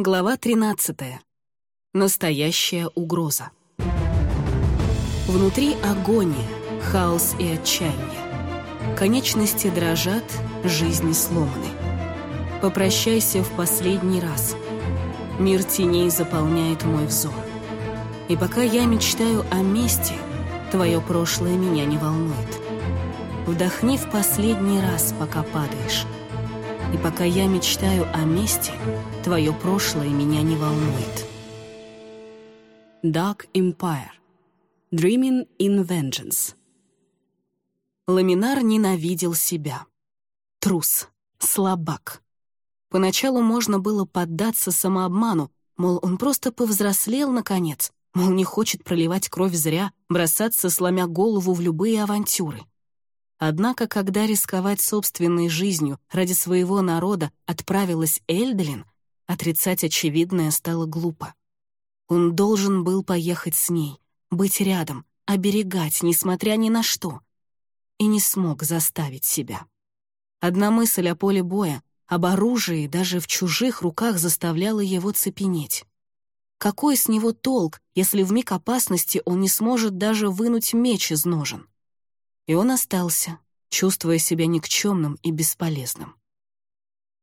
Глава 13. Настоящая угроза. Внутри агония, хаос и отчаяние. Конечности дрожат, жизни сломаны. Попрощайся в последний раз. Мир теней заполняет мой взор. И пока я мечтаю о мести, твое прошлое меня не волнует. Вдохни в последний раз, пока падаешь. И пока я мечтаю о мести, твое прошлое меня не волнует. Dark Empire. Dreaming in Vengeance. Ламинар ненавидел себя. Трус, слабак. Поначалу можно было поддаться самообману, мол, он просто повзрослел наконец, мол, не хочет проливать кровь зря, бросаться, сломя голову в любые авантюры. Однако, когда рисковать собственной жизнью ради своего народа отправилась Эльделин, отрицать очевидное стало глупо. Он должен был поехать с ней, быть рядом, оберегать, несмотря ни на что. И не смог заставить себя. Одна мысль о поле боя, об оружии даже в чужих руках заставляла его цепенеть. Какой с него толк, если в миг опасности он не сможет даже вынуть меч из ножен? И он остался, чувствуя себя никчемным и бесполезным.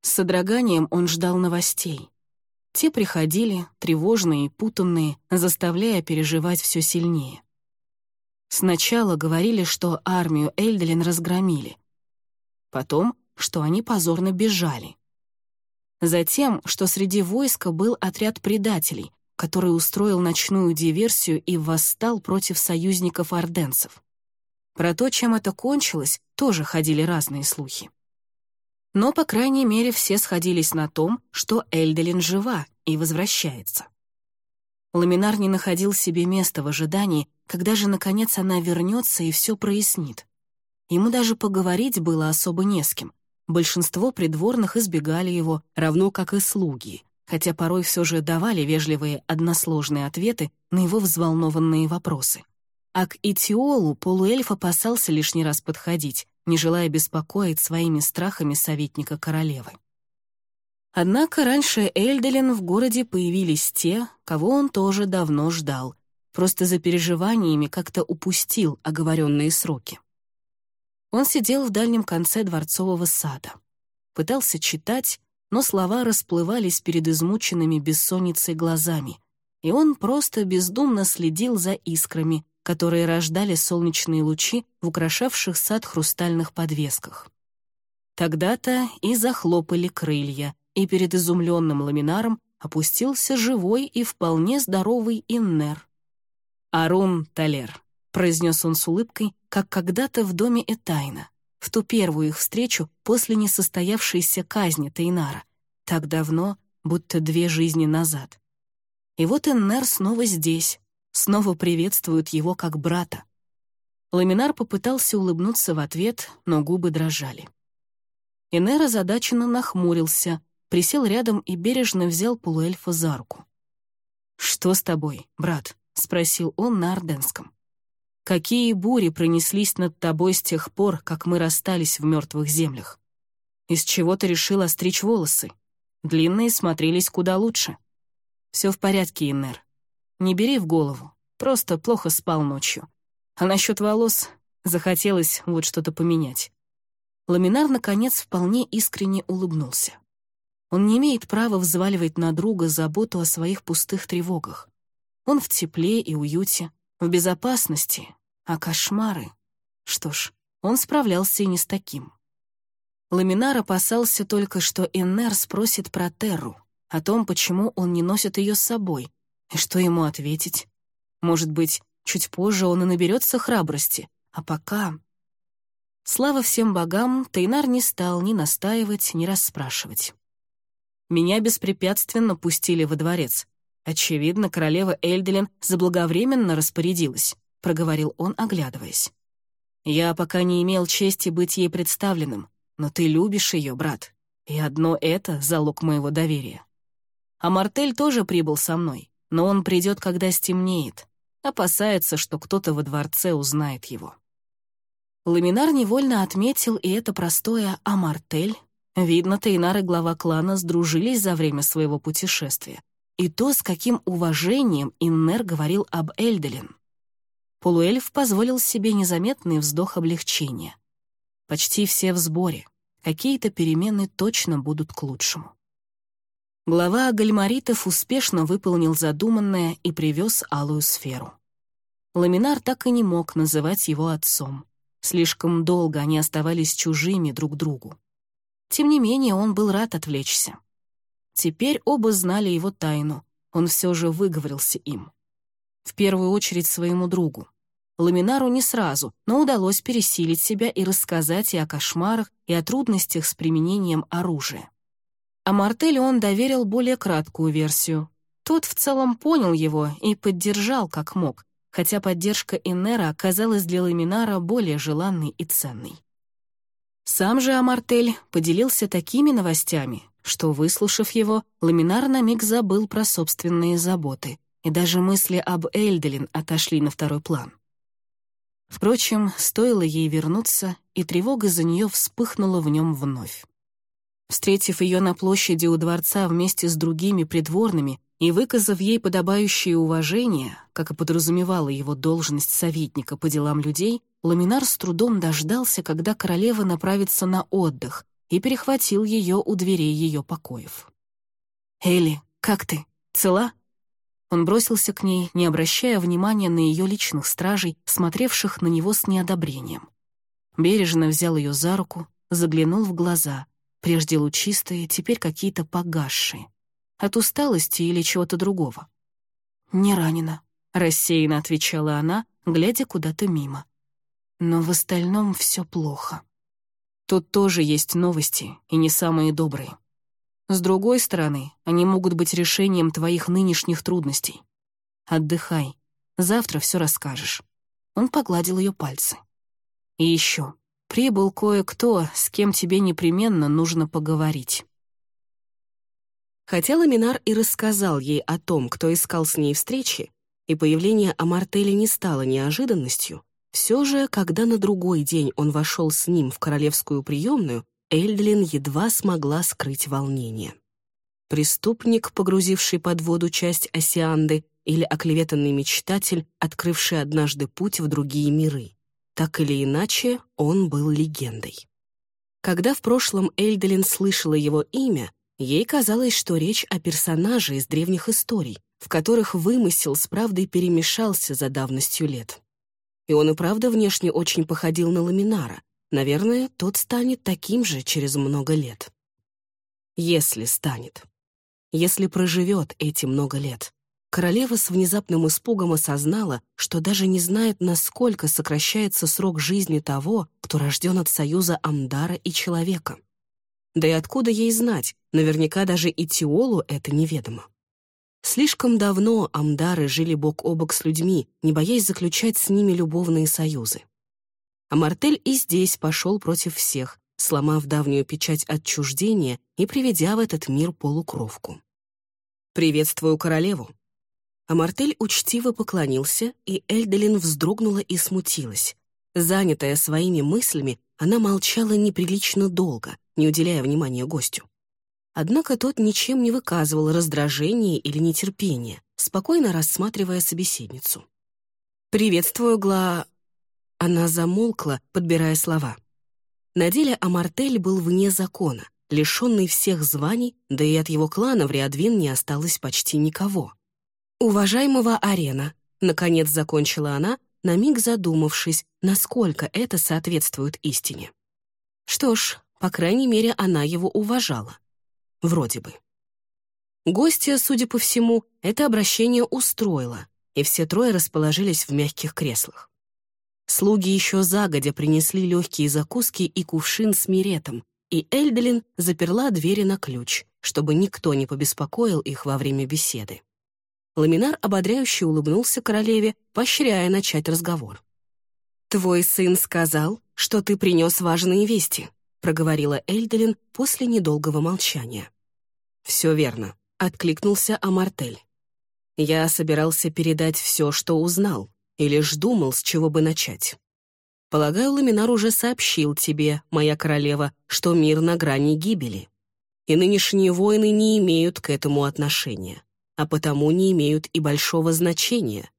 С содроганием он ждал новостей. Те приходили, тревожные и путанные, заставляя переживать все сильнее. Сначала говорили, что армию Эльделин разгромили. Потом, что они позорно бежали. Затем, что среди войска был отряд предателей, который устроил ночную диверсию и восстал против союзников орденцев. Про то, чем это кончилось, тоже ходили разные слухи. Но, по крайней мере, все сходились на том, что Эльделин жива и возвращается. Ламинар не находил себе места в ожидании, когда же, наконец, она вернется и все прояснит. Ему даже поговорить было особо не с кем. Большинство придворных избегали его, равно как и слуги, хотя порой все же давали вежливые односложные ответы на его взволнованные вопросы. А к Итиолу полуэльф опасался лишний раз подходить, не желая беспокоить своими страхами советника королевы. Однако раньше Эльделин в городе появились те, кого он тоже давно ждал, просто за переживаниями как-то упустил оговоренные сроки. Он сидел в дальнем конце дворцового сада. Пытался читать, но слова расплывались перед измученными бессонницей глазами, и он просто бездумно следил за искрами, которые рождали солнечные лучи в украшавших сад хрустальных подвесках. Тогда-то и захлопали крылья, и перед изумленным ламинаром опустился живой и вполне здоровый Иннер. «Арун Талер», — произнес он с улыбкой, как когда-то в доме Этайна, в ту первую их встречу после несостоявшейся казни Тейнара, так давно, будто две жизни назад. И вот Иннер снова здесь, снова приветствуют его как брата. Ламинар попытался улыбнуться в ответ, но губы дрожали. Инер озадаченно нахмурился, присел рядом и бережно взял полуэльфа за руку. «Что с тобой, брат?» — спросил он на орденском. «Какие бури пронеслись над тобой с тех пор, как мы расстались в мертвых землях? Из чего ты решил остричь волосы? Длинные смотрелись куда лучше». «Все в порядке, Иннер. Не бери в голову, просто плохо спал ночью. А насчет волос захотелось вот что-то поменять. Ламинар, наконец, вполне искренне улыбнулся. Он не имеет права взваливать на друга заботу о своих пустых тревогах. Он в тепле и уюте, в безопасности, а кошмары... Что ж, он справлялся и не с таким. Ламинар опасался только, что Эннер спросит про Терру, о том, почему он не носит ее с собой, и что ему ответить? Может быть, чуть позже он и наберется храбрости, а пока... Слава всем богам, Тейнар не стал ни настаивать, ни расспрашивать. Меня беспрепятственно пустили во дворец. Очевидно, королева Эльделин заблаговременно распорядилась, проговорил он, оглядываясь. Я пока не имел чести быть ей представленным, но ты любишь ее, брат, и одно это — залог моего доверия. А Мартель тоже прибыл со мной но он придет, когда стемнеет, опасается, что кто-то во дворце узнает его. Ламинар невольно отметил и это простое «Амартель», Видно, Тейнар и глава клана сдружились за время своего путешествия. И то, с каким уважением Иннер говорил об Эльделин. Полуэльф позволил себе незаметный вздох облегчения. Почти все в сборе. Какие-то перемены точно будут к лучшему. Глава Гальмаритов успешно выполнил задуманное и привез алую сферу. Ламинар так и не мог называть его отцом. Слишком долго они оставались чужими друг другу. Тем не менее, он был рад отвлечься. Теперь оба знали его тайну, он все же выговорился им. В первую очередь своему другу. Ламинару не сразу, но удалось пересилить себя и рассказать и о кошмарах, и о трудностях с применением оружия. А Мартелю он доверил более краткую версию. Тот в целом понял его и поддержал как мог, хотя поддержка Иннера оказалась для Ламинара более желанной и ценной. Сам же Амартель поделился такими новостями, что, выслушав его, Ламинар на миг забыл про собственные заботы, и даже мысли об Эльделин отошли на второй план. Впрочем, стоило ей вернуться, и тревога за нее вспыхнула в нем вновь. Встретив ее на площади у дворца вместе с другими придворными и выказав ей подобающее уважение, как и подразумевала его должность советника по делам людей, Ламинар с трудом дождался, когда королева направится на отдых, и перехватил ее у дверей ее покоев. «Элли, как ты? Цела?» Он бросился к ней, не обращая внимания на ее личных стражей, смотревших на него с неодобрением. Бережно взял ее за руку, заглянул в глаза, прежде лучистые, теперь какие-то погасшие. От усталости или чего-то другого. «Не ранена», — рассеянно отвечала она, глядя куда-то мимо. «Но в остальном все плохо. Тут тоже есть новости, и не самые добрые. С другой стороны, они могут быть решением твоих нынешних трудностей. Отдыхай, завтра все расскажешь». Он погладил ее пальцы. «И еще, Прибыл кое-кто, с кем тебе непременно нужно поговорить». Хотя Ламинар и рассказал ей о том, кто искал с ней встречи, и появление Амартели не стало неожиданностью, все же, когда на другой день он вошел с ним в королевскую приемную, Эльдлин едва смогла скрыть волнение. Преступник, погрузивший под воду часть Осианды, или оклеветанный мечтатель, открывший однажды путь в другие миры. Так или иначе, он был легендой. Когда в прошлом Эльделин слышала его имя, ей казалось, что речь о персонаже из древних историй, в которых вымысел с правдой перемешался за давностью лет. И он и правда внешне очень походил на Ламинара. Наверное, тот станет таким же через много лет. Если станет. Если проживет эти много лет. Королева с внезапным испугом осознала, что даже не знает, насколько сокращается срок жизни того, кто рожден от союза Амдара и человека. Да и откуда ей знать, наверняка даже и Тиолу это неведомо. Слишком давно Амдары жили бок о бок с людьми, не боясь заключать с ними любовные союзы. А Мартель и здесь пошел против всех, сломав давнюю печать отчуждения и приведя в этот мир полукровку. «Приветствую королеву», а Мартель учтиво поклонился, и Эльделин вздрогнула и смутилась. Занятая своими мыслями, она молчала неприлично долго, не уделяя внимания гостю. Однако тот ничем не выказывал раздражения или нетерпения, спокойно рассматривая собеседницу. «Приветствую, Гла...» Она замолкла, подбирая слова. На деле Амартель был вне закона, лишенный всех званий, да и от его клана в Риадвин не осталось почти никого. «Уважаемого Арена», — наконец закончила она, на миг задумавшись, насколько это соответствует истине. Что ж, по крайней мере, она его уважала. Вроде бы. Гостья, судя по всему, это обращение устроило, и все трое расположились в мягких креслах. Слуги еще загодя принесли легкие закуски и кувшин с миретом, и Эльделин заперла двери на ключ, чтобы никто не побеспокоил их во время беседы. Ламинар ободряюще улыбнулся королеве, поощряя начать разговор. «Твой сын сказал, что ты принес важные вести», проговорила Эльделин после недолгого молчания. «Все верно», — откликнулся Амартель. «Я собирался передать все, что узнал, и лишь думал, с чего бы начать. Полагаю, Ламинар уже сообщил тебе, моя королева, что мир на грани гибели. И нынешние войны не имеют к этому отношения, а потому не имеют и большого значения.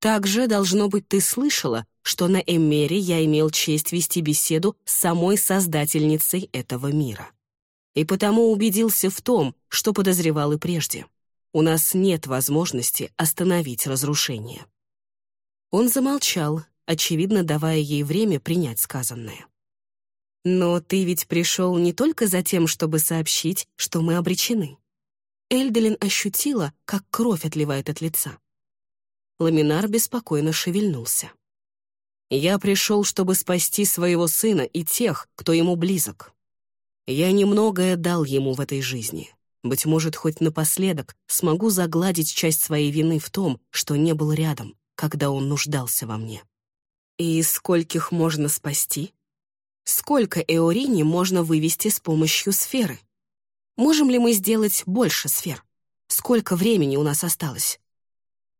Также, должно быть, ты слышала, что на Эмере я имел честь вести беседу с самой создательницей этого мира. И потому убедился в том, что подозревал и прежде. У нас нет возможности остановить разрушение. Он замолчал, очевидно, давая ей время принять сказанное. «Но ты ведь пришел не только за тем, чтобы сообщить, что мы обречены». Эльделин ощутила, как кровь отливает от лица. Ламинар беспокойно шевельнулся. «Я пришел, чтобы спасти своего сына и тех, кто ему близок. Я немногое дал ему в этой жизни. Быть может, хоть напоследок смогу загладить часть своей вины в том, что не был рядом, когда он нуждался во мне. И скольких можно спасти? Сколько Эорини можно вывести с помощью сферы? Можем ли мы сделать больше сфер? Сколько времени у нас осталось?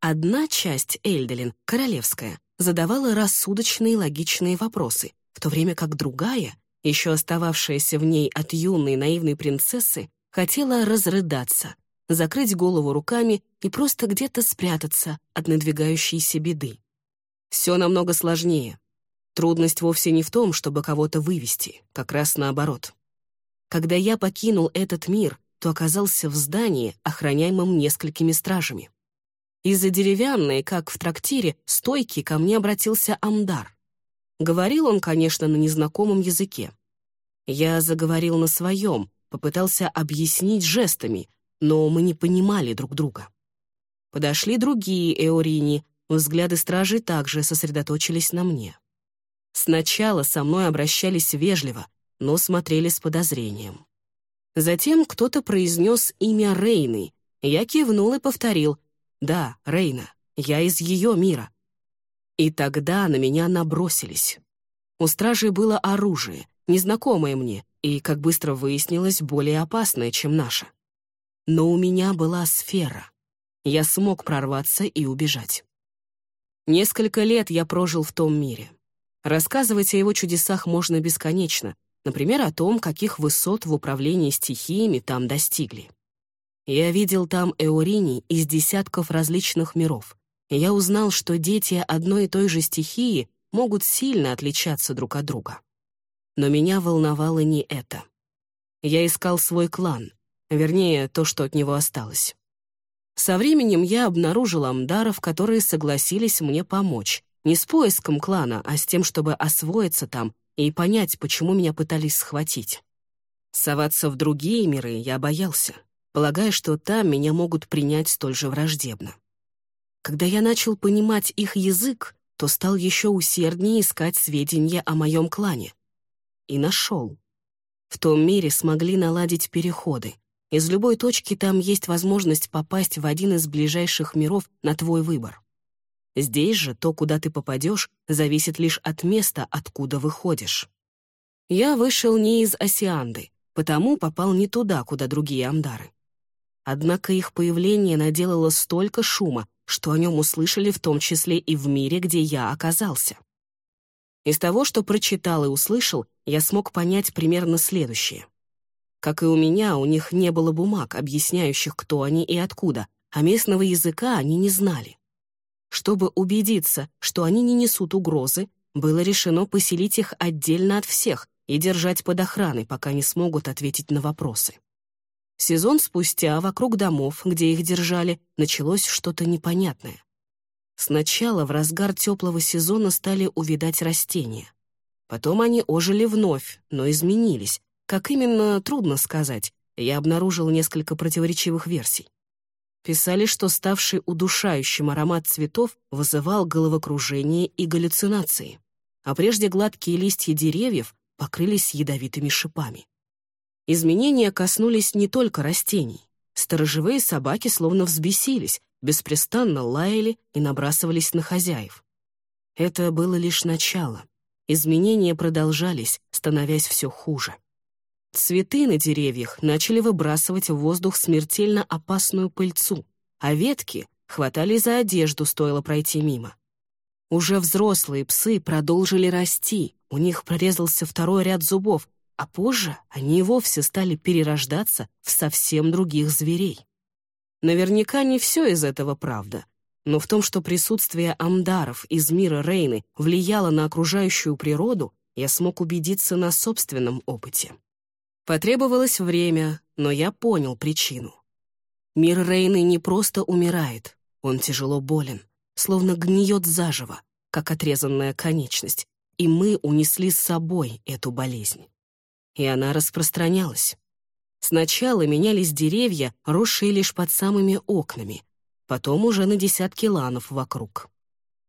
Одна часть Эльделин, королевская, задавала рассудочные логичные вопросы, в то время как другая, еще остававшаяся в ней от юной наивной принцессы, хотела разрыдаться, закрыть голову руками и просто где-то спрятаться от надвигающейся беды. Все намного сложнее. Трудность вовсе не в том, чтобы кого-то вывести, как раз наоборот. Когда я покинул этот мир, то оказался в здании, охраняемом несколькими стражами. Из-за деревянной, как в трактире, стойки ко мне обратился Амдар. Говорил он, конечно, на незнакомом языке. Я заговорил на своем, попытался объяснить жестами, но мы не понимали друг друга. Подошли другие Эорини, Взгляды стражей также сосредоточились на мне. Сначала со мной обращались вежливо, но смотрели с подозрением. Затем кто-то произнес имя Рейны. Я кивнул и повторил «Да, Рейна, я из ее мира». И тогда на меня набросились. У стражей было оружие, незнакомое мне, и, как быстро выяснилось, более опасное, чем наше. Но у меня была сфера. Я смог прорваться и убежать. Несколько лет я прожил в том мире. Рассказывать о его чудесах можно бесконечно, например, о том, каких высот в управлении стихиями там достигли. Я видел там эурини из десятков различных миров, я узнал, что дети одной и той же стихии могут сильно отличаться друг от друга. Но меня волновало не это. Я искал свой клан, вернее, то, что от него осталось. Со временем я обнаружил амдаров, которые согласились мне помочь. Не с поиском клана, а с тем, чтобы освоиться там и понять, почему меня пытались схватить. Соваться в другие миры я боялся, полагая, что там меня могут принять столь же враждебно. Когда я начал понимать их язык, то стал еще усерднее искать сведения о моем клане. И нашел. В том мире смогли наладить переходы, из любой точки там есть возможность попасть в один из ближайших миров на твой выбор. Здесь же то, куда ты попадешь, зависит лишь от места, откуда выходишь. Я вышел не из Осианды, потому попал не туда, куда другие амдары. Однако их появление наделало столько шума, что о нем услышали в том числе и в мире, где я оказался. Из того, что прочитал и услышал, я смог понять примерно следующее. Как и у меня, у них не было бумаг, объясняющих, кто они и откуда, а местного языка они не знали. Чтобы убедиться, что они не несут угрозы, было решено поселить их отдельно от всех и держать под охраной, пока не смогут ответить на вопросы. Сезон спустя вокруг домов, где их держали, началось что-то непонятное. Сначала в разгар теплого сезона стали увидать растения. Потом они ожили вновь, но изменились, как именно, трудно сказать. Я обнаружил несколько противоречивых версий. Писали, что ставший удушающим аромат цветов вызывал головокружение и галлюцинации, а прежде гладкие листья деревьев покрылись ядовитыми шипами. Изменения коснулись не только растений. Сторожевые собаки словно взбесились, беспрестанно лаяли и набрасывались на хозяев. Это было лишь начало. Изменения продолжались, становясь все хуже. Цветы на деревьях начали выбрасывать в воздух смертельно опасную пыльцу, а ветки хватали за одежду, стоило пройти мимо. Уже взрослые псы продолжили расти, у них прорезался второй ряд зубов, а позже они и вовсе стали перерождаться в совсем других зверей. Наверняка не все из этого правда, но в том, что присутствие амдаров из мира Рейны влияло на окружающую природу, я смог убедиться на собственном опыте. Потребовалось время, но я понял причину. Мир Рейны не просто умирает, он тяжело болен, словно гниет заживо, как отрезанная конечность, и мы унесли с собой эту болезнь. И она распространялась. Сначала менялись деревья, росшие лишь под самыми окнами, потом уже на десятки ланов вокруг.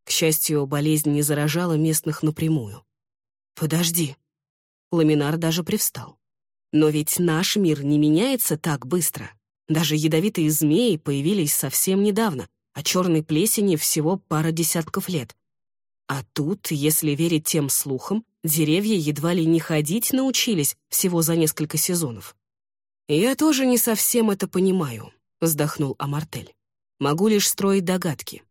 К счастью, болезнь не заражала местных напрямую. «Подожди». Ламинар даже привстал. «Но ведь наш мир не меняется так быстро. Даже ядовитые змеи появились совсем недавно, а черной плесени всего пара десятков лет. А тут, если верить тем слухам, деревья едва ли не ходить научились всего за несколько сезонов. «Я тоже не совсем это понимаю», — вздохнул Амартель. «Могу лишь строить догадки.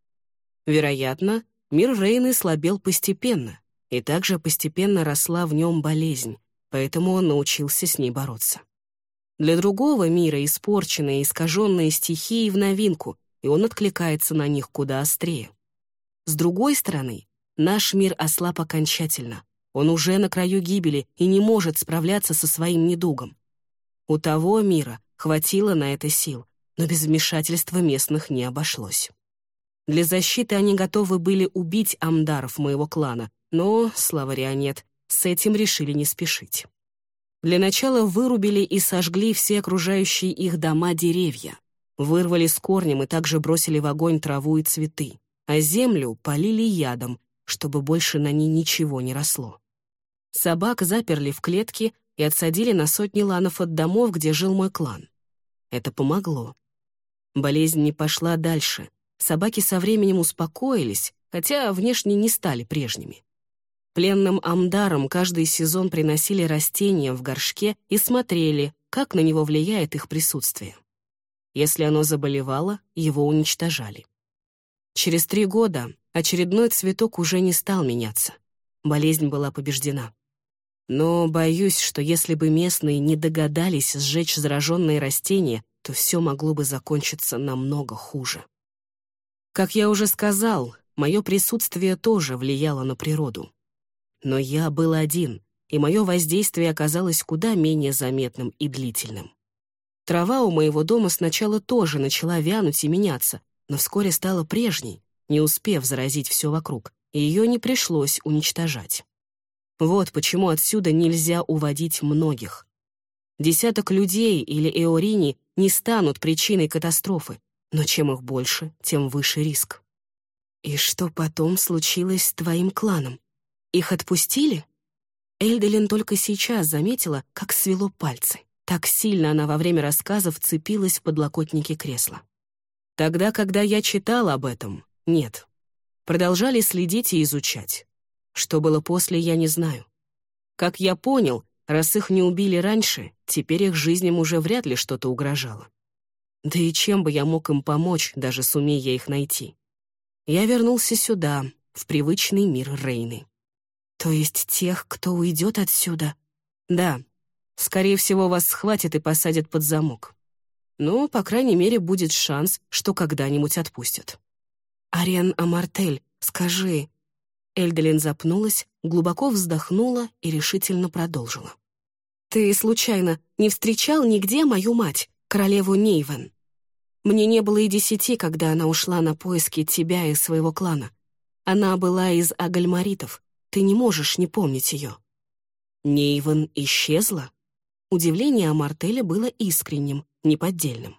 Вероятно, мир Рейны слабел постепенно, и также постепенно росла в нем болезнь, поэтому он научился с ней бороться. Для другого мира испорченные, искаженные стихии в новинку, и он откликается на них куда острее. С другой стороны, наш мир ослаб окончательно. Он уже на краю гибели и не может справляться со своим недугом. У того мира хватило на это сил, но без вмешательства местных не обошлось. Для защиты они готовы были убить амдаров моего клана, но, слава нет, с этим решили не спешить. Для начала вырубили и сожгли все окружающие их дома деревья, вырвали с корнем и также бросили в огонь траву и цветы, а землю полили ядом, чтобы больше на ней ничего не росло. Собак заперли в клетки и отсадили на сотни ланов от домов, где жил мой клан. Это помогло. Болезнь не пошла дальше. Собаки со временем успокоились, хотя внешне не стали прежними. Пленным амдарам каждый сезон приносили растения в горшке и смотрели, как на него влияет их присутствие. Если оно заболевало, его уничтожали. Через три года очередной цветок уже не стал меняться. Болезнь была побеждена. Но боюсь, что если бы местные не догадались сжечь зараженные растения, то все могло бы закончиться намного хуже. Как я уже сказал, мое присутствие тоже влияло на природу. Но я был один, и мое воздействие оказалось куда менее заметным и длительным. Трава у моего дома сначала тоже начала вянуть и меняться, но вскоре стала прежней, не успев заразить все вокруг, и ее не пришлось уничтожать. Вот почему отсюда нельзя уводить многих. Десяток людей или эорини не станут причиной катастрофы, но чем их больше, тем выше риск. «И что потом случилось с твоим кланом?» Их отпустили? Эльделин только сейчас заметила, как свело пальцы. Так сильно она во время рассказа вцепилась в подлокотники кресла. Тогда, когда я читал об этом, нет. Продолжали следить и изучать. Что было после, я не знаю. Как я понял, раз их не убили раньше, теперь их жизням уже вряд ли что-то угрожало. Да и чем бы я мог им помочь, даже сумея их найти? Я вернулся сюда, в привычный мир Рейны. То есть тех, кто уйдет отсюда? Да. Скорее всего, вас схватят и посадят под замок. Но, по крайней мере, будет шанс, что когда-нибудь отпустят. «Ариан Амартель, скажи...» Эльделин запнулась, глубоко вздохнула и решительно продолжила. «Ты, случайно, не встречал нигде мою мать, королеву Нейвен? Мне не было и десяти, когда она ушла на поиски тебя и своего клана. Она была из агальмаритов, ты не можешь не помнить ее». Нейвен исчезла? Удивление о Мартеле было искренним, неподдельным.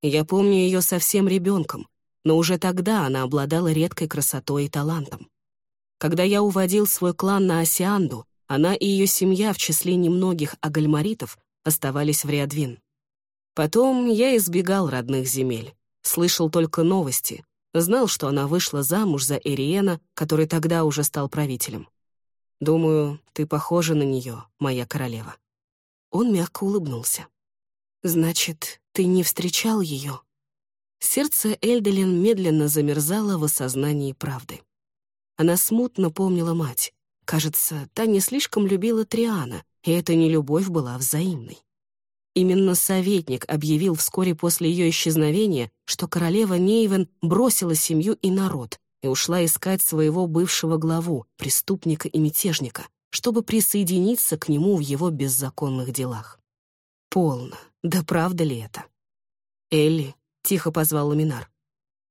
Я помню ее совсем ребенком, но уже тогда она обладала редкой красотой и талантом. Когда я уводил свой клан на Осианду, она и ее семья в числе немногих агальмаритов оставались в Риадвин. Потом я избегал родных земель, слышал только новости, Знал, что она вышла замуж за Эриена, который тогда уже стал правителем. Думаю, ты похожа на нее, моя королева». Он мягко улыбнулся. «Значит, ты не встречал ее?» Сердце Эльделин медленно замерзало в осознании правды. Она смутно помнила мать. Кажется, та не слишком любила Триана, и эта нелюбовь была взаимной. Именно советник объявил вскоре после ее исчезновения, что королева Нейвен бросила семью и народ и ушла искать своего бывшего главу, преступника и мятежника, чтобы присоединиться к нему в его беззаконных делах. Полно. Да правда ли это? «Элли», — тихо позвал Ламинар.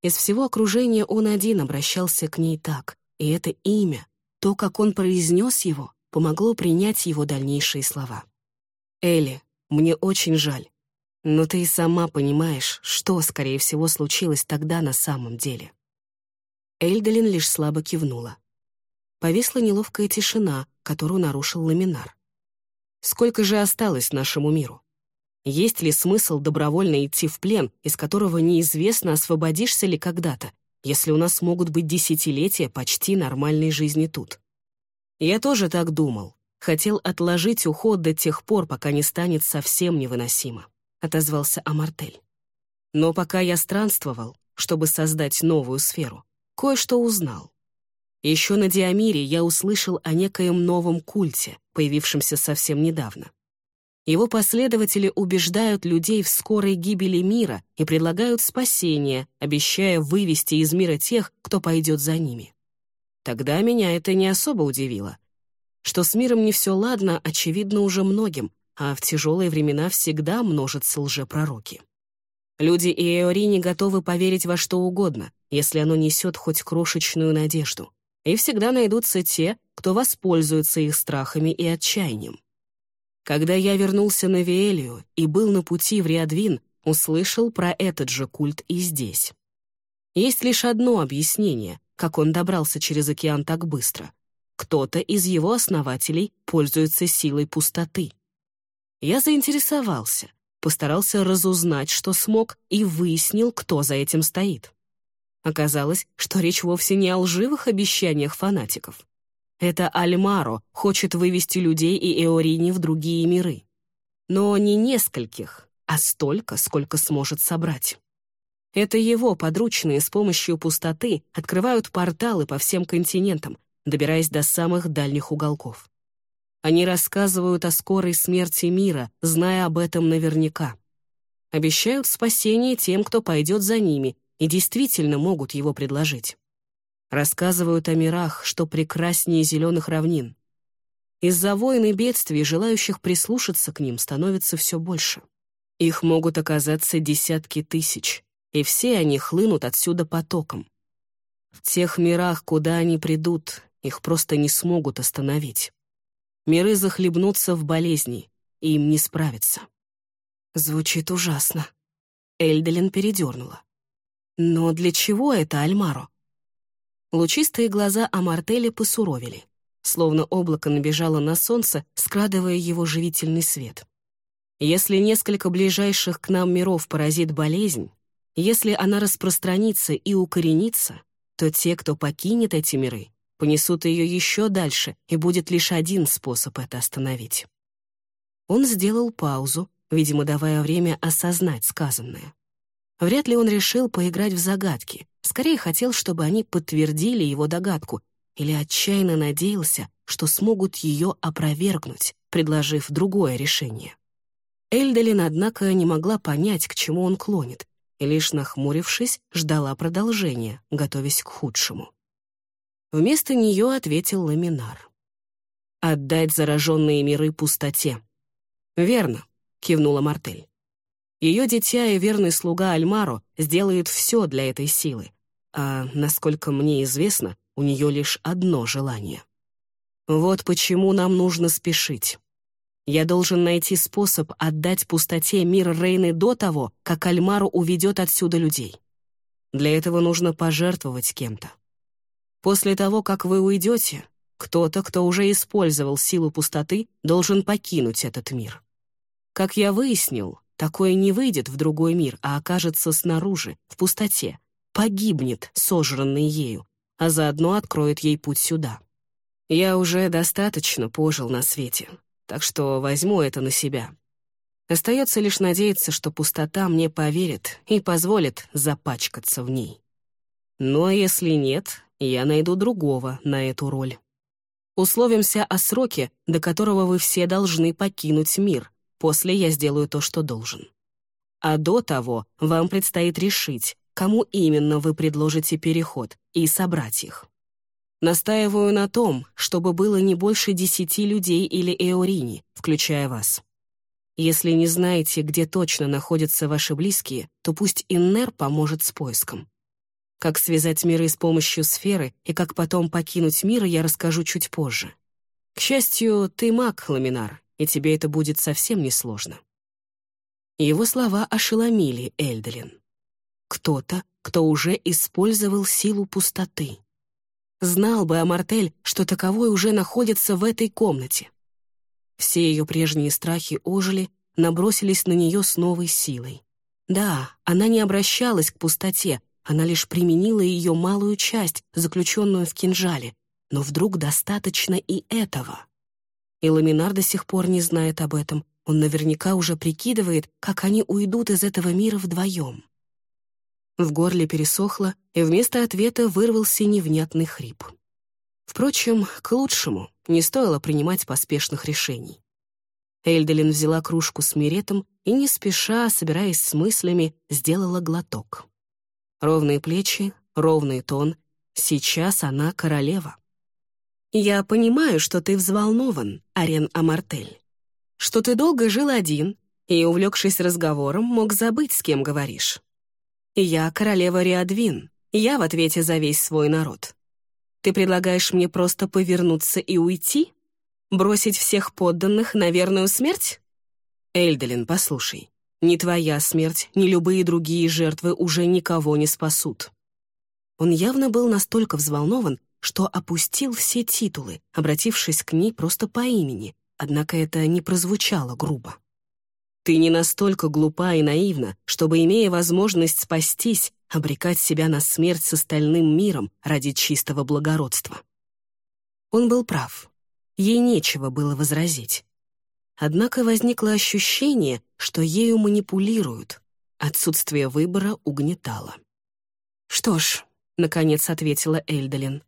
Из всего окружения он один обращался к ней так, и это имя, то, как он произнес его, помогло принять его дальнейшие слова. «Элли, мне очень жаль. Но ты и сама понимаешь, что, скорее всего, случилось тогда на самом деле». Эльдалин лишь слабо кивнула. Повисла неловкая тишина, которую нарушил ламинар. «Сколько же осталось нашему миру? Есть ли смысл добровольно идти в плен, из которого неизвестно, освободишься ли когда-то, если у нас могут быть десятилетия почти нормальной жизни тут?» Я тоже так думал, Хотел отложить уход до тех пор, пока не станет совсем невыносимо», — отозвался Амартель. «Но пока я странствовал, чтобы создать новую сферу, кое-что узнал. Еще на Диамире я услышал о некоем новом культе, появившемся совсем недавно. Его последователи убеждают людей в скорой гибели мира и предлагают спасение, обещая вывести из мира тех, кто пойдет за ними. Тогда меня это не особо удивило, что с миром не все ладно, очевидно уже многим, а в тяжелые времена всегда множатся лжепророки. Люди и Эори готовы поверить во что угодно, если оно несет хоть крошечную надежду. И всегда найдутся те, кто воспользуется их страхами и отчаянием. Когда я вернулся на Виэлию и был на пути в Риадвин, услышал про этот же культ и здесь. Есть лишь одно объяснение, как он добрался через океан так быстро. Кто-то из его основателей пользуется силой пустоты. Я заинтересовался, постарался разузнать, что смог, и выяснил, кто за этим стоит. Оказалось, что речь вовсе не о лживых обещаниях фанатиков. Это Альмаро хочет вывести людей и Эорини в другие миры. Но не нескольких, а столько, сколько сможет собрать. Это его подручные с помощью пустоты открывают порталы по всем континентам, добираясь до самых дальних уголков. Они рассказывают о скорой смерти мира, зная об этом наверняка. Обещают спасение тем, кто пойдет за ними, и действительно могут его предложить. Рассказывают о мирах, что прекраснее зеленых равнин. Из-за войн и бедствий желающих прислушаться к ним становится все больше. Их могут оказаться десятки тысяч, и все они хлынут отсюда потоком. В тех мирах, куда они придут, их просто не смогут остановить. Миры захлебнутся в болезни, и им не справиться. Звучит ужасно. Эльделин передернула. Но для чего это Альмаро? Лучистые глаза Амартели посуровили, словно облако набежало на солнце, скрадывая его живительный свет. Если несколько ближайших к нам миров поразит болезнь, если она распространится и укоренится, то те, кто покинет эти миры, понесут ее еще дальше, и будет лишь один способ это остановить. Он сделал паузу, видимо, давая время осознать сказанное. Вряд ли он решил поиграть в загадки, скорее хотел, чтобы они подтвердили его догадку или отчаянно надеялся, что смогут ее опровергнуть, предложив другое решение. Эльдалин, однако, не могла понять, к чему он клонит, и лишь нахмурившись, ждала продолжения, готовясь к худшему. Вместо нее ответил Ламинар. «Отдать зараженные миры пустоте». «Верно», — кивнула Мартель. Ее дитя и верный слуга Альмаро сделает все для этой силы, а, насколько мне известно, у нее лишь одно желание. Вот почему нам нужно спешить. Я должен найти способ отдать пустоте мир Рейны до того, как Альмару уведет отсюда людей. Для этого нужно пожертвовать кем-то. После того, как вы уйдете, кто-то, кто уже использовал силу пустоты, должен покинуть этот мир. Как я выяснил, такое не выйдет в другой мир, а окажется снаружи, в пустоте, погибнет, сожранный ею, а заодно откроет ей путь сюда. Я уже достаточно пожил на свете, так что возьму это на себя. Остается лишь надеяться, что пустота мне поверит и позволит запачкаться в ней. Но если нет, я найду другого на эту роль. Условимся о сроке, до которого вы все должны покинуть мир. После я сделаю то, что должен. А до того вам предстоит решить, кому именно вы предложите переход, и собрать их. Настаиваю на том, чтобы было не больше десяти людей или эорини, включая вас. Если не знаете, где точно находятся ваши близкие, то пусть Иннер поможет с поиском. Как связать миры с помощью сферы и как потом покинуть мир, я расскажу чуть позже. К счастью, ты маг, Ламинар, и тебе это будет совсем несложно. Его слова ошеломили Эльделин. Кто-то, кто уже использовал силу пустоты. Знал бы Амартель, что таковой уже находится в этой комнате. Все ее прежние страхи ожили, набросились на нее с новой силой. Да, она не обращалась к пустоте, она лишь применила ее малую часть, заключенную в кинжале, но вдруг достаточно и этого. И Ламинар до сих пор не знает об этом, он наверняка уже прикидывает, как они уйдут из этого мира вдвоем. В горле пересохло, и вместо ответа вырвался невнятный хрип. Впрочем, к лучшему не стоило принимать поспешных решений. Эльделин взяла кружку с миретом и, не спеша, собираясь с мыслями, сделала глоток. Ровные плечи, ровный тон. Сейчас она королева. «Я понимаю, что ты взволнован, Арен Амартель. Что ты долго жил один и, увлекшись разговором, мог забыть, с кем говоришь. Я королева Риадвин, я в ответе за весь свой народ. Ты предлагаешь мне просто повернуться и уйти? Бросить всех подданных на верную смерть? Эльделин, послушай, ни твоя смерть, ни любые другие жертвы уже никого не спасут. Он явно был настолько взволнован, что опустил все титулы, обратившись к ней просто по имени, однако это не прозвучало грубо. Ты не настолько глупа и наивна, чтобы, имея возможность спастись, обрекать себя на смерть с остальным миром ради чистого благородства. Он был прав. Ей нечего было возразить. Однако возникло ощущение, что ею манипулируют. Отсутствие выбора угнетало. «Что ж», — наконец ответила Эльдолин,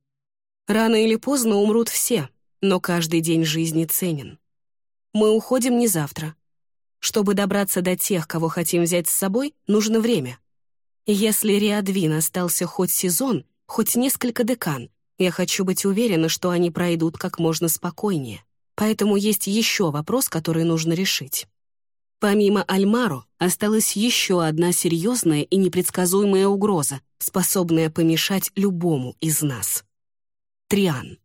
«рано или поздно умрут все, но каждый день жизни ценен. Мы уходим не завтра. Чтобы добраться до тех, кого хотим взять с собой, нужно время. Если Риадвин остался хоть сезон, хоть несколько декан, я хочу быть уверена, что они пройдут как можно спокойнее. Поэтому есть еще вопрос, который нужно решить. Помимо Альмаро, осталась еще одна серьезная и непредсказуемая угроза, способная помешать любому из нас. Триан.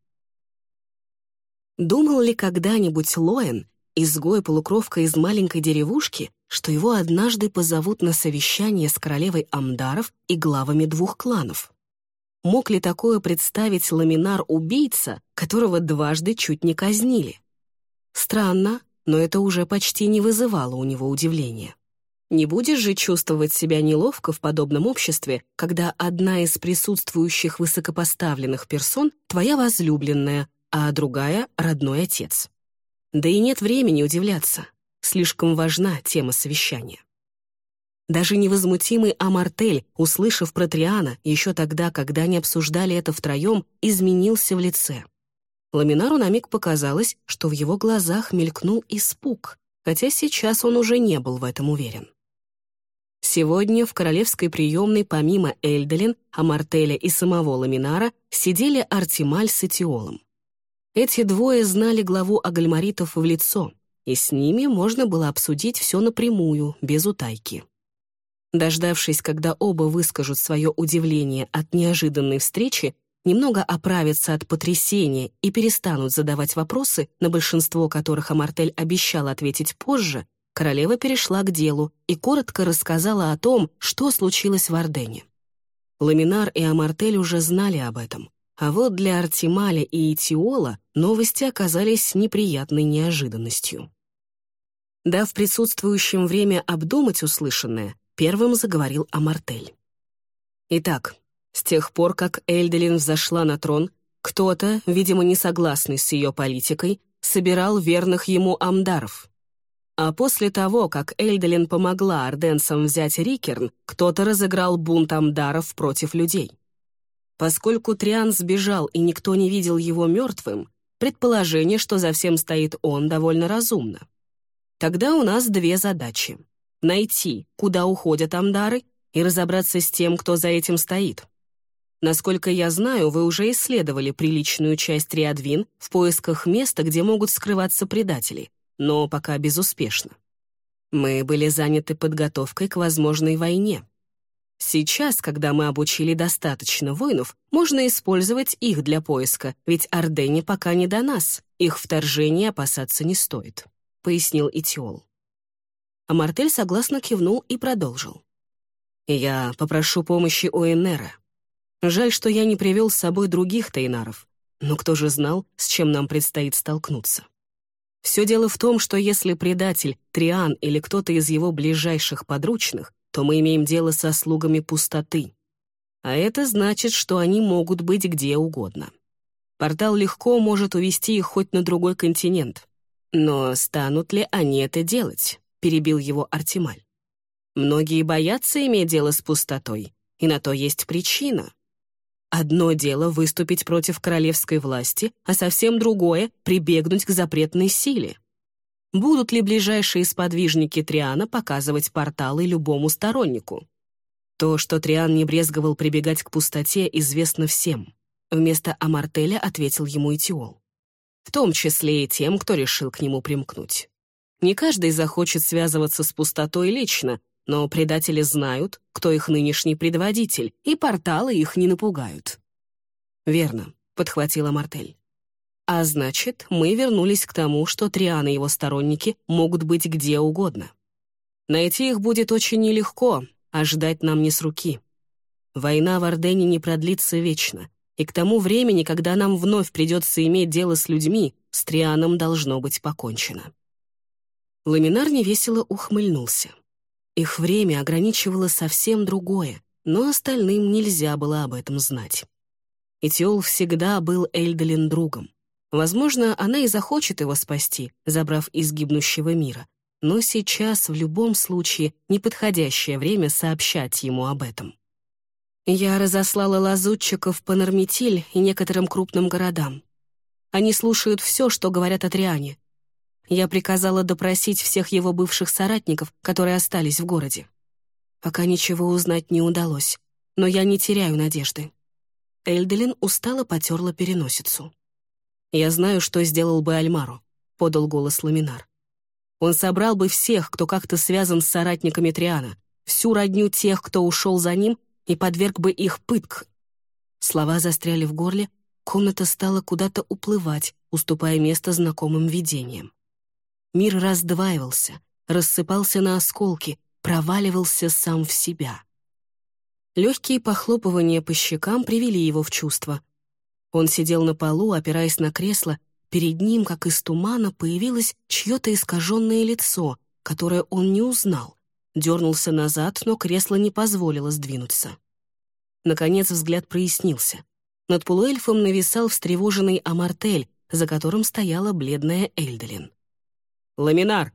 Думал ли когда-нибудь Лоэн, изгой-полукровка из маленькой деревушки, что его однажды позовут на совещание с королевой Амдаров и главами двух кланов? Мог ли такое представить ламинар-убийца, которого дважды чуть не казнили? Странно, но это уже почти не вызывало у него удивления. Не будешь же чувствовать себя неловко в подобном обществе, когда одна из присутствующих высокопоставленных персон — твоя возлюбленная, а другая — родной отец. Да и нет времени удивляться. Слишком важна тема совещания. Даже невозмутимый Амартель, услышав про Триана еще тогда, когда они обсуждали это втроем, изменился в лице. Ламинару на миг показалось, что в его глазах мелькнул испуг, хотя сейчас он уже не был в этом уверен. Сегодня в королевской приемной помимо Эльдолин, Амартеля и самого Ламинара сидели Артемаль с Этиолом. Эти двое знали главу Агальмаритов в лицо, и с ними можно было обсудить все напрямую, без утайки. Дождавшись, когда оба выскажут свое удивление от неожиданной встречи, немного оправятся от потрясения и перестанут задавать вопросы, на большинство которых Амартель обещал ответить позже, королева перешла к делу и коротко рассказала о том, что случилось в Ордене. Ламинар и Амартель уже знали об этом, а вот для Артемаля и Этиола новости оказались неприятной неожиданностью. Дав присутствующим время обдумать услышанное, Первым заговорил Амартель. Итак, с тех пор, как Эльделин взошла на трон, кто-то, видимо, не согласный с ее политикой, собирал верных ему амдаров. А после того, как Эльделин помогла орденцам взять Рикерн, кто-то разыграл бунт амдаров против людей. Поскольку Триан сбежал и никто не видел его мертвым, предположение, что за всем стоит он, довольно разумно. Тогда у нас две задачи. Найти, куда уходят амдары, и разобраться с тем, кто за этим стоит. Насколько я знаю, вы уже исследовали приличную часть Риадвин в поисках места, где могут скрываться предатели, но пока безуспешно. Мы были заняты подготовкой к возможной войне. Сейчас, когда мы обучили достаточно воинов, можно использовать их для поиска, ведь Ордене пока не до нас, их вторжения опасаться не стоит», — пояснил Итиол. А Мартель согласно кивнул и продолжил. «Я попрошу помощи у Энера. Жаль, что я не привел с собой других тайнаров, но кто же знал, с чем нам предстоит столкнуться?» Все дело в том, что если предатель, Триан или кто-то из его ближайших подручных то мы имеем дело со слугами пустоты. А это значит, что они могут быть где угодно. Портал легко может увести их хоть на другой континент. Но станут ли они это делать? Перебил его Артемаль. Многие боятся иметь дело с пустотой, и на то есть причина. Одно дело выступить против королевской власти, а совсем другое — прибегнуть к запретной силе будут ли ближайшие сподвижники Триана показывать порталы любому стороннику. То, что Триан не брезговал прибегать к пустоте, известно всем. Вместо Амартеля ответил ему Этиол. В том числе и тем, кто решил к нему примкнуть. Не каждый захочет связываться с пустотой лично, но предатели знают, кто их нынешний предводитель, и порталы их не напугают. «Верно», — подхватила Мартель. А значит, мы вернулись к тому, что Триан и его сторонники могут быть где угодно. Найти их будет очень нелегко, а ждать нам не с руки. Война в Ордене не продлится вечно, и к тому времени, когда нам вновь придется иметь дело с людьми, с Трианом должно быть покончено. Ламинар невесело ухмыльнулся. Их время ограничивало совсем другое, но остальным нельзя было об этом знать. Этиол всегда был Эльдолин другом. Возможно, она и захочет его спасти, забрав из гибнущего мира. Но сейчас в любом случае неподходящее время сообщать ему об этом. Я разослала лазутчиков по Норметиль и некоторым крупным городам. Они слушают все, что говорят о Триане. Я приказала допросить всех его бывших соратников, которые остались в городе. Пока ничего узнать не удалось, но я не теряю надежды. Эльделин устало потерла переносицу. «Я знаю, что сделал бы Альмару», — подал голос Ламинар. «Он собрал бы всех, кто как-то связан с соратниками Триана, всю родню тех, кто ушел за ним, и подверг бы их пытк». Слова застряли в горле, комната стала куда-то уплывать, уступая место знакомым видениям. Мир раздваивался, рассыпался на осколки, проваливался сам в себя. Легкие похлопывания по щекам привели его в чувство. Он сидел на полу, опираясь на кресло, перед ним, как из тумана, появилось чье-то искаженное лицо, которое он не узнал. Дернулся назад, но кресло не позволило сдвинуться. Наконец взгляд прояснился. Над полуэльфом нависал встревоженный Амартель, за которым стояла бледная Эльделин. «Ламинар!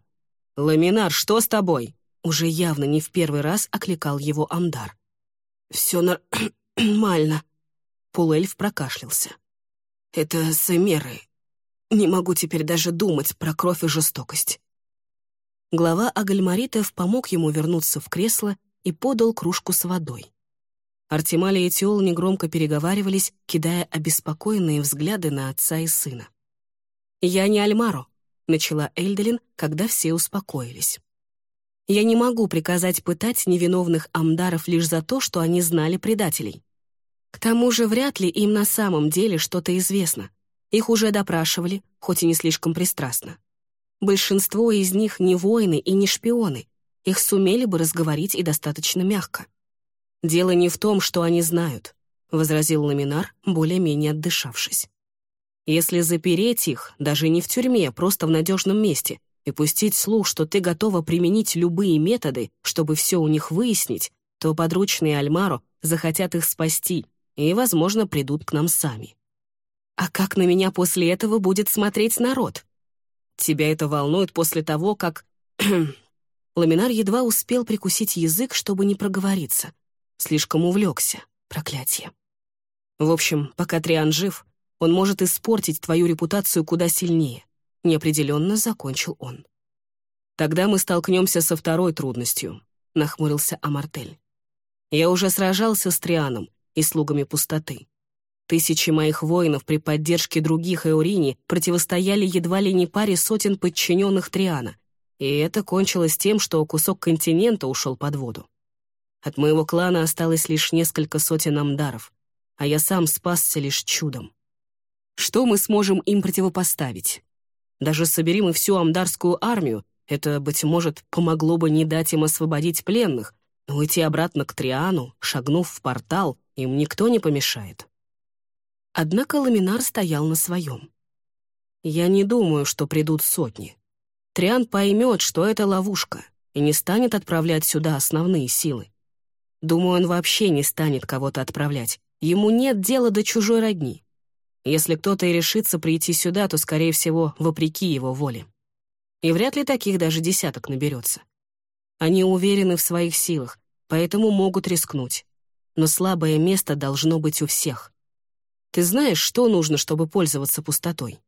Ламинар, что с тобой?» Уже явно не в первый раз окликал его Амдар. «Все нормально», Полуэльф прокашлялся. «Это Семеры. Не могу теперь даже думать про кровь и жестокость». Глава Агальмаритов помог ему вернуться в кресло и подал кружку с водой. Артемали и Теол негромко переговаривались, кидая обеспокоенные взгляды на отца и сына. «Я не Альмаро», — начала Эльделин, когда все успокоились. «Я не могу приказать пытать невиновных амдаров лишь за то, что они знали предателей. К тому же вряд ли им на самом деле что-то известно. Их уже допрашивали, хоть и не слишком пристрастно. Большинство из них не воины и не шпионы. Их сумели бы разговорить и достаточно мягко. «Дело не в том, что они знают», — возразил Ламинар, более-менее отдышавшись. «Если запереть их, даже не в тюрьме, просто в надежном месте, и пустить слух, что ты готова применить любые методы, чтобы все у них выяснить, то подручные Альмаро захотят их спасти, и, возможно, придут к нам сами. А как на меня после этого будет смотреть народ? Тебя это волнует после того, как... Ламинар едва успел прикусить язык, чтобы не проговориться. Слишком увлекся. Проклятие. В общем, пока Триан жив, он может испортить твою репутацию куда сильнее. Неопределенно закончил он. Тогда мы столкнемся со второй трудностью, нахмурился Амартель. Я уже сражался с Трианом и слугами пустоты. Тысячи моих воинов при поддержке других Эурини противостояли едва ли не паре сотен подчиненных Триана, и это кончилось тем, что кусок континента ушел под воду. От моего клана осталось лишь несколько сотен амдаров, а я сам спасся лишь чудом. Что мы сможем им противопоставить? Даже собери мы всю амдарскую армию, это, быть может, помогло бы не дать им освободить пленных, но уйти обратно к Триану, шагнув в портал, им никто не помешает. Однако Ламинар стоял на своем. «Я не думаю, что придут сотни. Триан поймет, что это ловушка, и не станет отправлять сюда основные силы. Думаю, он вообще не станет кого-то отправлять. Ему нет дела до чужой родни. Если кто-то и решится прийти сюда, то, скорее всего, вопреки его воле. И вряд ли таких даже десяток наберется. Они уверены в своих силах, поэтому могут рискнуть. Но слабое место должно быть у всех. Ты знаешь, что нужно, чтобы пользоваться пустотой?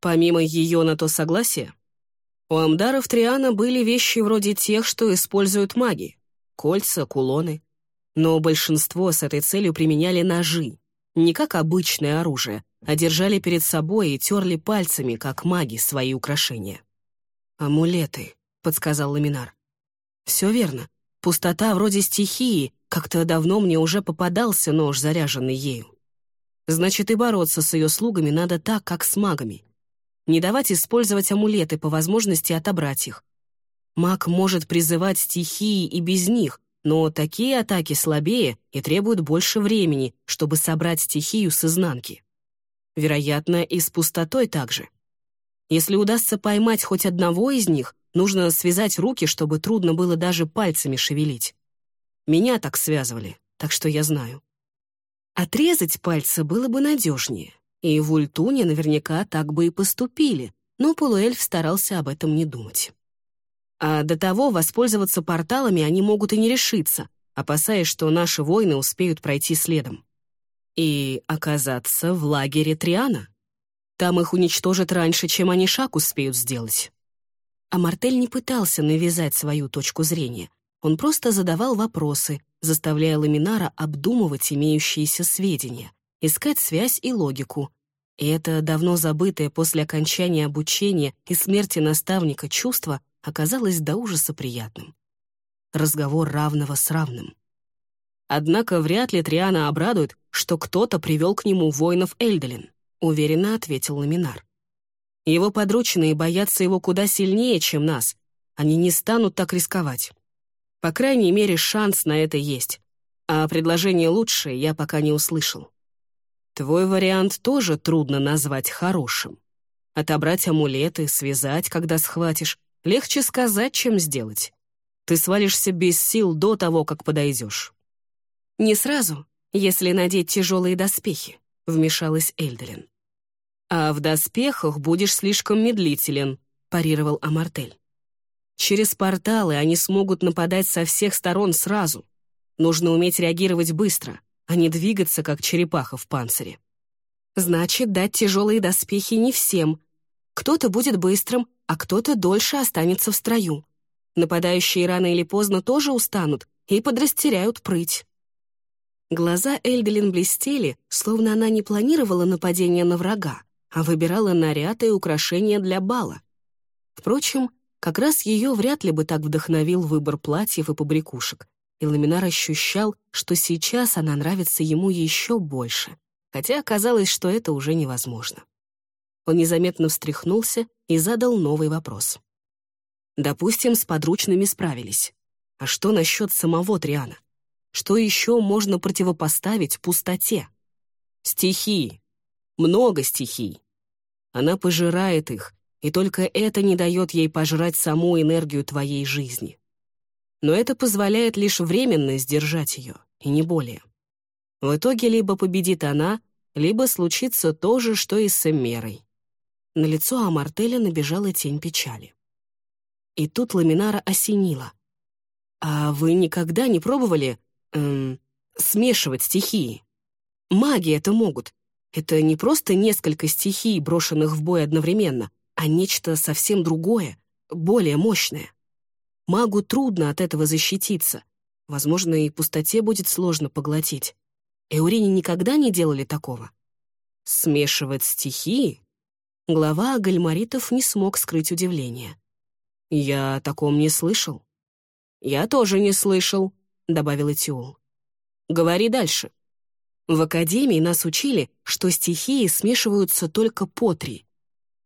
Помимо ее на то согласия, у амдаров Триана были вещи вроде тех, что используют маги. Кольца, кулоны. Но большинство с этой целью применяли ножи. Не как обычное оружие, а держали перед собой и терли пальцами, как маги, свои украшения. «Амулеты», — подсказал Ламинар. «Все верно. Пустота вроде стихии, как-то давно мне уже попадался нож, заряженный ею. Значит, и бороться с ее слугами надо так, как с магами. Не давать использовать амулеты, по возможности отобрать их. Маг может призывать стихии и без них, но такие атаки слабее и требуют больше времени, чтобы собрать стихию с изнанки. Вероятно, и с пустотой также. Если удастся поймать хоть одного из них, нужно связать руки, чтобы трудно было даже пальцами шевелить. Меня так связывали, так что я знаю. Отрезать пальцы было бы надежнее, и в Ультуне наверняка так бы и поступили, но полуэльф старался об этом не думать. А до того воспользоваться порталами они могут и не решиться, опасаясь, что наши воины успеют пройти следом. И оказаться в лагере Триана. Там их уничтожат раньше, чем они шаг успеют сделать. А Мартель не пытался навязать свою точку зрения. Он просто задавал вопросы, заставляя Ламинара обдумывать имеющиеся сведения, искать связь и логику. И это давно забытое после окончания обучения и смерти наставника чувство оказалось до ужаса приятным. Разговор равного с равным. Однако вряд ли Триана обрадует, что кто-то привел к нему воинов Эльделин, уверенно ответил Ламинар. Его подручные боятся его куда сильнее, чем нас. Они не станут так рисковать. По крайней мере, шанс на это есть. А предложение лучшее я пока не услышал. Твой вариант тоже трудно назвать хорошим. Отобрать амулеты, связать, когда схватишь, легче сказать, чем сделать. Ты свалишься без сил до того, как подойдешь. «Не сразу, если надеть тяжелые доспехи», — вмешалась Эльделин. «А в доспехах будешь слишком медлителен», — парировал Амартель. Через порталы они смогут нападать со всех сторон сразу. Нужно уметь реагировать быстро, а не двигаться, как черепаха в панцире. Значит, дать тяжелые доспехи не всем. Кто-то будет быстрым, а кто-то дольше останется в строю. Нападающие рано или поздно тоже устанут и подрастеряют прыть. Глаза Эльделин блестели, словно она не планировала нападение на врага, а выбирала наряд и украшения для бала. Впрочем, как раз ее вряд ли бы так вдохновил выбор платьев и побрякушек, и Ламинар ощущал, что сейчас она нравится ему еще больше, хотя оказалось, что это уже невозможно. Он незаметно встряхнулся и задал новый вопрос. Допустим, с подручными справились. А что насчет самого Триана? Что еще можно противопоставить пустоте? Стихии. Много стихий. Она пожирает их, и только это не дает ей пожрать саму энергию твоей жизни. Но это позволяет лишь временно сдержать ее, и не более. В итоге либо победит она, либо случится то же, что и с Эмерой. На лицо Амартеля набежала тень печали. И тут Ламинара осенила. «А вы никогда не пробовали... Эм, смешивать стихии?» Маги это могут. Это не просто несколько стихий, брошенных в бой одновременно, а нечто совсем другое, более мощное. Магу трудно от этого защититься. Возможно, и пустоте будет сложно поглотить. Эурине никогда не делали такого. Смешивать стихии? Глава Гальмаритов не смог скрыть удивление. «Я о таком не слышал». «Я тоже не слышал», — добавил Этиол. «Говори дальше». В академии нас учили, что стихии смешиваются только по три.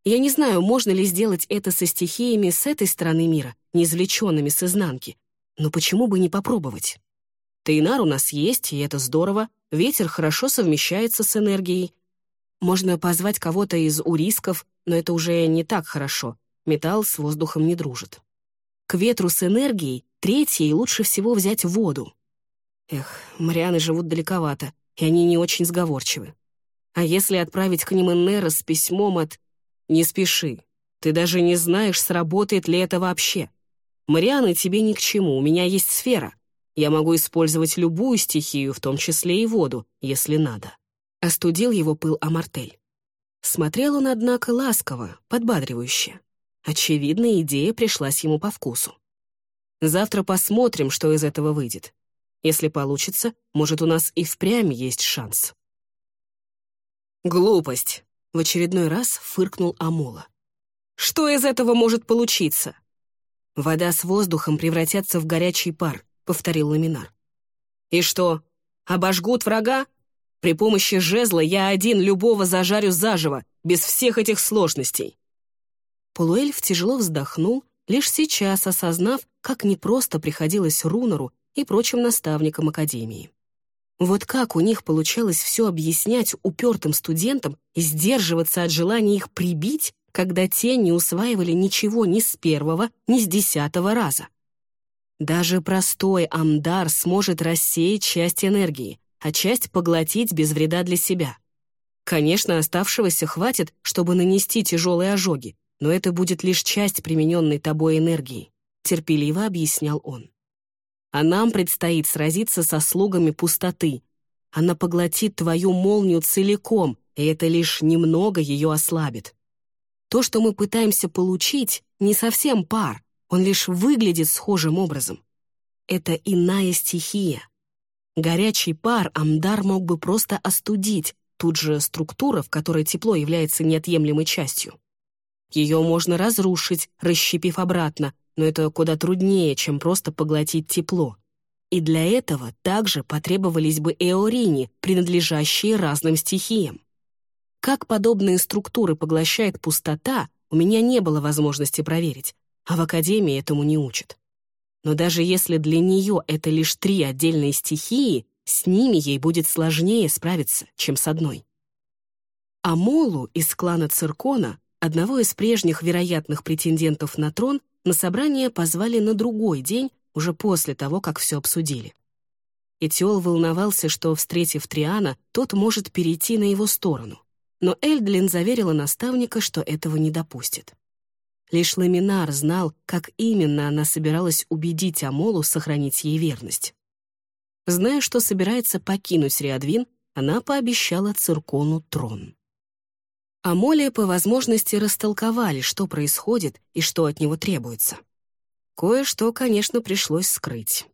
Я не знаю, можно ли сделать это со стихиями с этой стороны мира, не извлеченными с изнанки, но почему бы не попробовать? Тейнар у нас есть, и это здорово, ветер хорошо совмещается с энергией. Можно позвать кого-то из урисков, но это уже не так хорошо, металл с воздухом не дружит. К ветру с энергией третьей лучше всего взять воду. Эх, марианы живут далековато, и они не очень сговорчивы. А если отправить к ним Эннера с письмом от... Не спеши. Ты даже не знаешь, сработает ли это вообще. Марианы тебе ни к чему, у меня есть сфера. Я могу использовать любую стихию, в том числе и воду, если надо. Остудил его пыл Амартель. Смотрел он, однако, ласково, подбадривающе. Очевидно, идея пришлась ему по вкусу. Завтра посмотрим, что из этого выйдет. Если получится, может, у нас и впрямь есть шанс. «Глупость!» — в очередной раз фыркнул Амола. «Что из этого может получиться?» «Вода с воздухом превратятся в горячий пар», — повторил Ламинар. «И что, обожгут врага? При помощи жезла я один любого зажарю заживо, без всех этих сложностей». Полуэльф тяжело вздохнул, лишь сейчас осознав, как непросто приходилось Рунору и прочим наставникам Академии. Вот как у них получалось все объяснять упертым студентам и сдерживаться от желания их прибить, когда те не усваивали ничего ни с первого, ни с десятого раза. Даже простой амдар сможет рассеять часть энергии, а часть поглотить без вреда для себя. Конечно, оставшегося хватит, чтобы нанести тяжелые ожоги, но это будет лишь часть примененной тобой энергии, терпеливо объяснял он а нам предстоит сразиться со слугами пустоты. Она поглотит твою молнию целиком, и это лишь немного ее ослабит. То, что мы пытаемся получить, не совсем пар, он лишь выглядит схожим образом. Это иная стихия. Горячий пар Амдар мог бы просто остудить, тут же структура, в которой тепло является неотъемлемой частью. Ее можно разрушить, расщепив обратно, но это куда труднее, чем просто поглотить тепло. И для этого также потребовались бы эорини, принадлежащие разным стихиям. Как подобные структуры поглощает пустота, у меня не было возможности проверить, а в Академии этому не учат. Но даже если для нее это лишь три отдельные стихии, с ними ей будет сложнее справиться, чем с одной. Амолу из клана Циркона, одного из прежних вероятных претендентов на трон, на собрание позвали на другой день, уже после того, как все обсудили. Этиол волновался, что, встретив Триана, тот может перейти на его сторону. Но Эльдлин заверила наставника, что этого не допустит. Лишь Ламинар знал, как именно она собиралась убедить Амолу сохранить ей верность. Зная, что собирается покинуть Риадвин, она пообещала Циркону трон. Амолия по возможности растолковали, что происходит и что от него требуется. Кое-что, конечно, пришлось скрыть.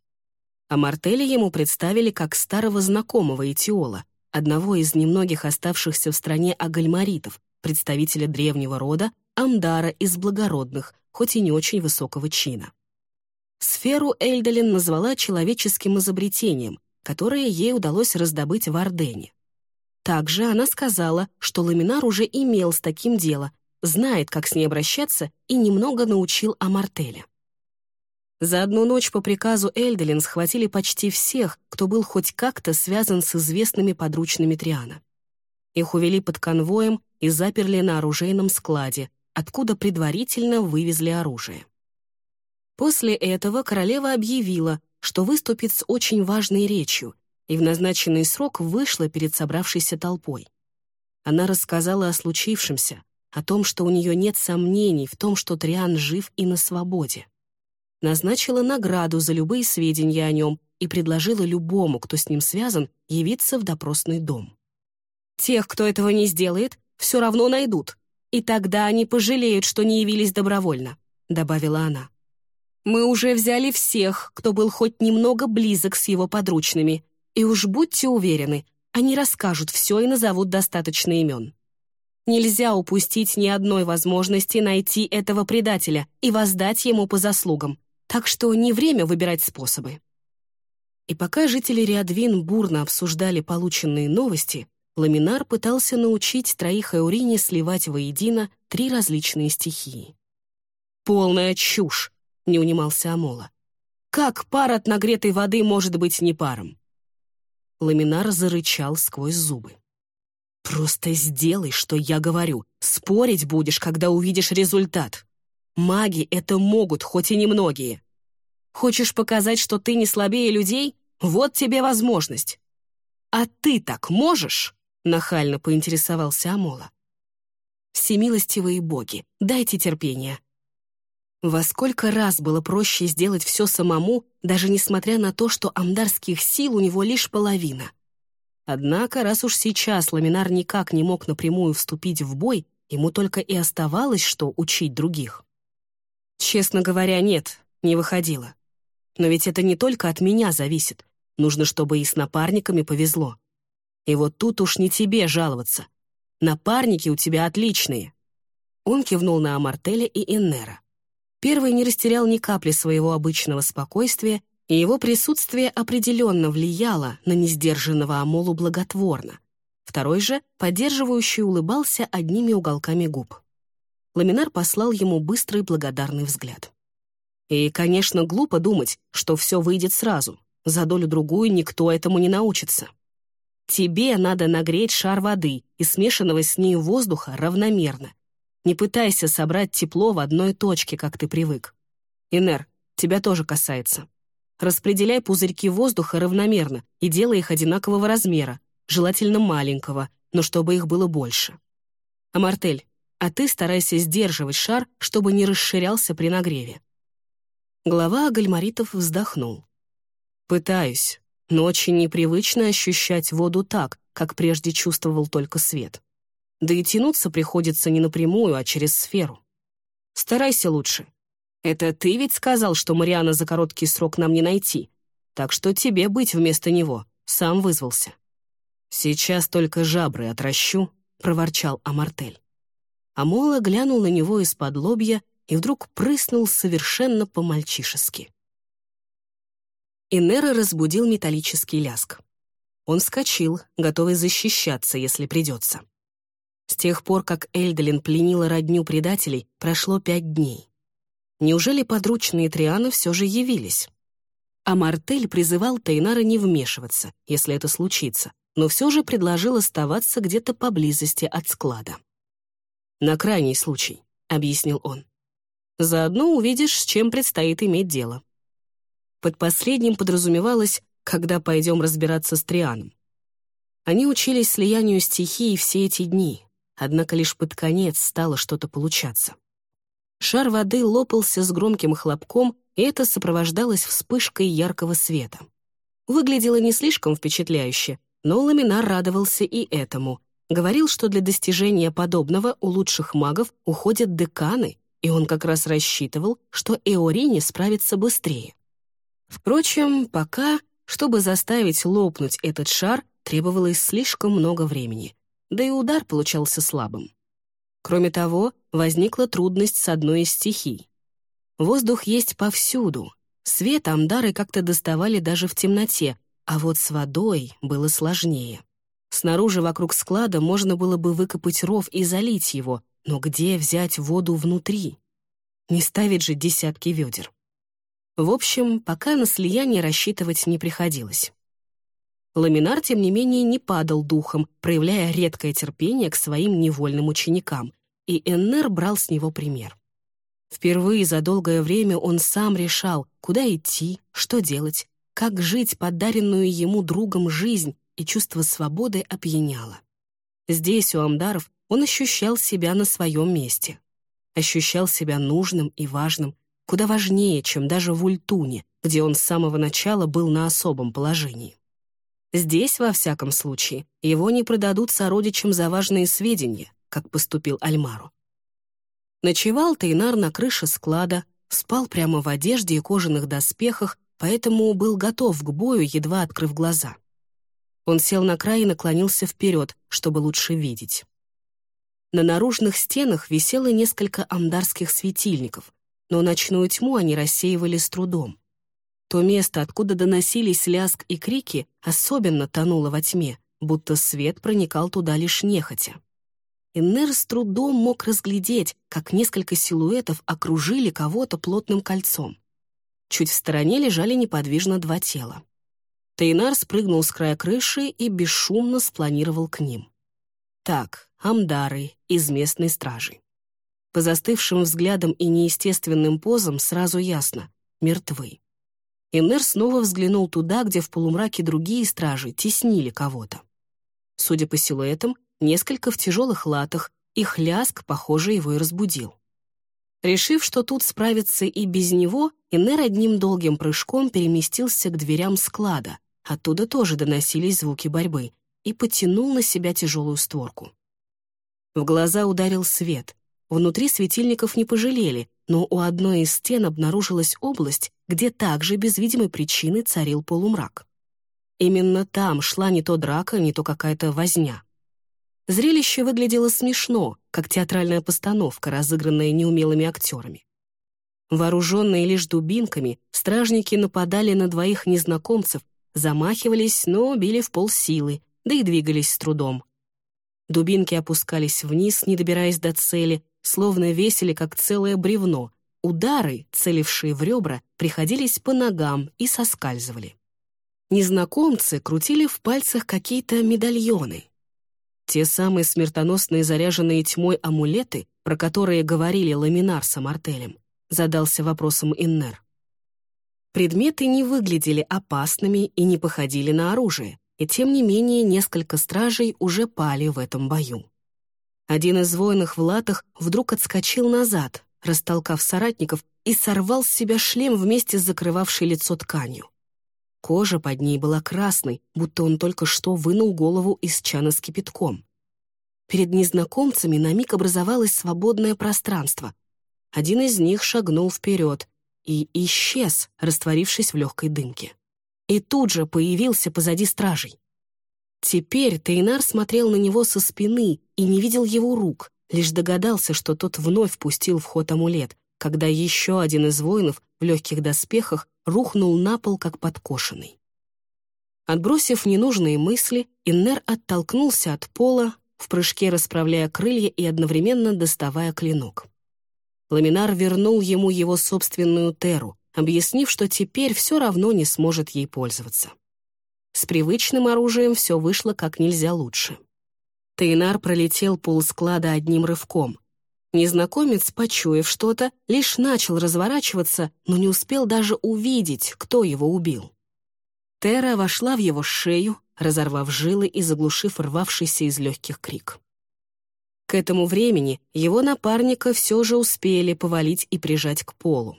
А Мартеля ему представили как старого знакомого Этиола, одного из немногих оставшихся в стране агальмаритов, представителя древнего рода Амдара из благородных, хоть и не очень высокого чина. Сферу Эльдалин назвала человеческим изобретением, которое ей удалось раздобыть в Ордене. Также она сказала, что Ламинар уже имел с таким дело, знает, как с ней обращаться, и немного научил о Мартеле. За одну ночь по приказу Эльделин схватили почти всех, кто был хоть как-то связан с известными подручными Триана. Их увели под конвоем и заперли на оружейном складе, откуда предварительно вывезли оружие. После этого королева объявила, что выступит с очень важной речью, и в назначенный срок вышла перед собравшейся толпой. Она рассказала о случившемся, о том, что у нее нет сомнений в том, что Триан жив и на свободе. Назначила награду за любые сведения о нем и предложила любому, кто с ним связан, явиться в допросный дом. Тех, кто этого не сделает, все равно найдут, и тогда они пожалеют, что не явились добровольно», — добавила она. «Мы уже взяли всех, кто был хоть немного близок с его подручными, и уж будьте уверены, они расскажут все и назовут достаточно имен. Нельзя упустить ни одной возможности найти этого предателя и воздать ему по заслугам, так что не время выбирать способы». И пока жители Риадвин бурно обсуждали полученные новости, Ламинар пытался научить троих Эурине сливать воедино три различные стихии. «Полная чушь!» — не унимался Амола. «Как пар от нагретой воды может быть не паром?» Ламинар зарычал сквозь зубы. «Просто сделай, что я говорю. Спорить будешь, когда увидишь результат. Маги это могут, хоть и немногие. Хочешь показать, что ты не слабее людей? Вот тебе возможность. А ты так можешь?» Нахально поинтересовался Амола. «Всемилостивые боги, дайте терпения». Во сколько раз было проще сделать все самому, даже несмотря на то, что амдарских сил у него лишь половина. Однако, раз уж сейчас Ламинар никак не мог напрямую вступить в бой, ему только и оставалось, что учить других. Честно говоря, нет, не выходило. Но ведь это не только от меня зависит. Нужно, чтобы и с напарниками повезло. И вот тут уж не тебе жаловаться. Напарники у тебя отличные». Он кивнул на Амартеля и Эннера. Первый не растерял ни капли своего обычного спокойствия, и его присутствие определенно влияло на несдержанного Амолу благотворно. Второй же, поддерживающий, улыбался одними уголками губ. Ламинар послал ему быстрый благодарный взгляд. И, конечно, глупо думать, что все выйдет сразу. За долю-другую никто этому не научится. Тебе надо нагреть шар воды и смешанного с ней воздуха равномерно. Не пытайся собрать тепло в одной точке, как ты привык. Инер, тебя тоже касается. Распределяй пузырьки воздуха равномерно и делай их одинакового размера, желательно маленького, но чтобы их было больше. Амартель, а ты старайся сдерживать шар, чтобы не расширялся при нагреве. Глава Агальмаритов вздохнул. «Пытаюсь но очень непривычно ощущать воду так, как прежде чувствовал только свет. Да и тянуться приходится не напрямую, а через сферу. Старайся лучше. Это ты ведь сказал, что Мариана за короткий срок нам не найти, так что тебе быть вместо него, сам вызвался. Сейчас только жабры отращу, — проворчал Амартель. Амола глянул на него из-под лобья и вдруг прыснул совершенно по-мальчишески. Инера разбудил металлический ляск. Он вскочил, готовый защищаться, если придется. С тех пор, как Эльдолин пленила родню предателей, прошло пять дней. Неужели подручные Триана все же явились? А Мартель призывал Тейнара не вмешиваться, если это случится, но все же предложил оставаться где-то поблизости от склада. «На крайний случай», — объяснил он. «Заодно увидишь, с чем предстоит иметь дело». Под последним подразумевалось, когда пойдем разбираться с Трианом. Они учились слиянию стихий все эти дни, однако лишь под конец стало что-то получаться. Шар воды лопался с громким хлопком, и это сопровождалось вспышкой яркого света. Выглядело не слишком впечатляюще, но Ламинар радовался и этому. Говорил, что для достижения подобного у лучших магов уходят деканы, и он как раз рассчитывал, что Эорине справится быстрее. Впрочем, пока, чтобы заставить лопнуть этот шар, требовалось слишком много времени, да и удар получался слабым. Кроме того, возникла трудность с одной из стихий. Воздух есть повсюду. Свет амдары как-то доставали даже в темноте, а вот с водой было сложнее. Снаружи вокруг склада можно было бы выкопать ров и залить его, но где взять воду внутри? Не ставить же десятки ведер. В общем, пока на слияние рассчитывать не приходилось. Ламинар, тем не менее, не падал духом, проявляя редкое терпение к своим невольным ученикам, и Эннер брал с него пример. Впервые за долгое время он сам решал, куда идти, что делать, как жить подаренную ему другом жизнь, и чувство свободы опьяняло. Здесь, у Амдаров, он ощущал себя на своем месте. Ощущал себя нужным и важным, куда важнее, чем даже в Ультуне, где он с самого начала был на особом положении. Здесь, во всяком случае, его не продадут сородичам за важные сведения, как поступил Альмару. Ночевал Тейнар на крыше склада, спал прямо в одежде и кожаных доспехах, поэтому был готов к бою, едва открыв глаза. Он сел на край и наклонился вперед, чтобы лучше видеть. На наружных стенах висело несколько амдарских светильников, но ночную тьму они рассеивали с трудом. То место, откуда доносились ляск и крики, особенно тонуло во тьме, будто свет проникал туда лишь нехотя. Иннер с трудом мог разглядеть, как несколько силуэтов окружили кого-то плотным кольцом. Чуть в стороне лежали неподвижно два тела. Тейнар спрыгнул с края крыши и бесшумно спланировал к ним. Так, амдары из местной стражи. По застывшим взглядам и неестественным позам сразу ясно — мертвы. Иннер снова взглянул туда, где в полумраке другие стражи теснили кого-то. Судя по силуэтам, несколько в тяжелых латах, и хляск, похоже, его и разбудил. Решив, что тут справится и без него, Иннер одним долгим прыжком переместился к дверям склада, оттуда тоже доносились звуки борьбы, и потянул на себя тяжелую створку. В глаза ударил свет. Внутри светильников не пожалели, но у одной из стен обнаружилась область, где также без видимой причины царил полумрак. Именно там шла не то драка, не то какая-то возня. Зрелище выглядело смешно, как театральная постановка, разыгранная неумелыми актерами. Вооруженные лишь дубинками, стражники нападали на двоих незнакомцев, замахивались, но били в полсилы, да и двигались с трудом. Дубинки опускались вниз, не добираясь до цели, словно весили, как целое бревно. Удары, целившие в ребра, приходились по ногам и соскальзывали. Незнакомцы крутили в пальцах какие-то медальоны. Те самые смертоносные заряженные тьмой амулеты, про которые говорили Ламинар с Амартелем, задался вопросом Иннер. Предметы не выглядели опасными и не походили на оружие, и тем не менее несколько стражей уже пали в этом бою. Один из воинов в латах вдруг отскочил назад, растолкав соратников, и сорвал с себя шлем вместе с закрывавшей лицо тканью. Кожа под ней была красной, будто он только что вынул голову из чана с кипятком. Перед незнакомцами на миг образовалось свободное пространство. Один из них шагнул вперед и исчез, растворившись в легкой дымке. И тут же появился позади стражей. Теперь Тейнар смотрел на него со спины и не видел его рук, лишь догадался, что тот вновь пустил в ход амулет, когда еще один из воинов в легких доспехах рухнул на пол, как подкошенный. Отбросив ненужные мысли, Иннер оттолкнулся от пола, в прыжке расправляя крылья и одновременно доставая клинок. Ламинар вернул ему его собственную теру, объяснив, что теперь все равно не сможет ей пользоваться. С привычным оружием все вышло как нельзя лучше. Тейнар пролетел полсклада одним рывком. Незнакомец, почуяв что-то, лишь начал разворачиваться, но не успел даже увидеть, кто его убил. Тера вошла в его шею, разорвав жилы и заглушив рвавшийся из легких крик. К этому времени его напарника все же успели повалить и прижать к полу.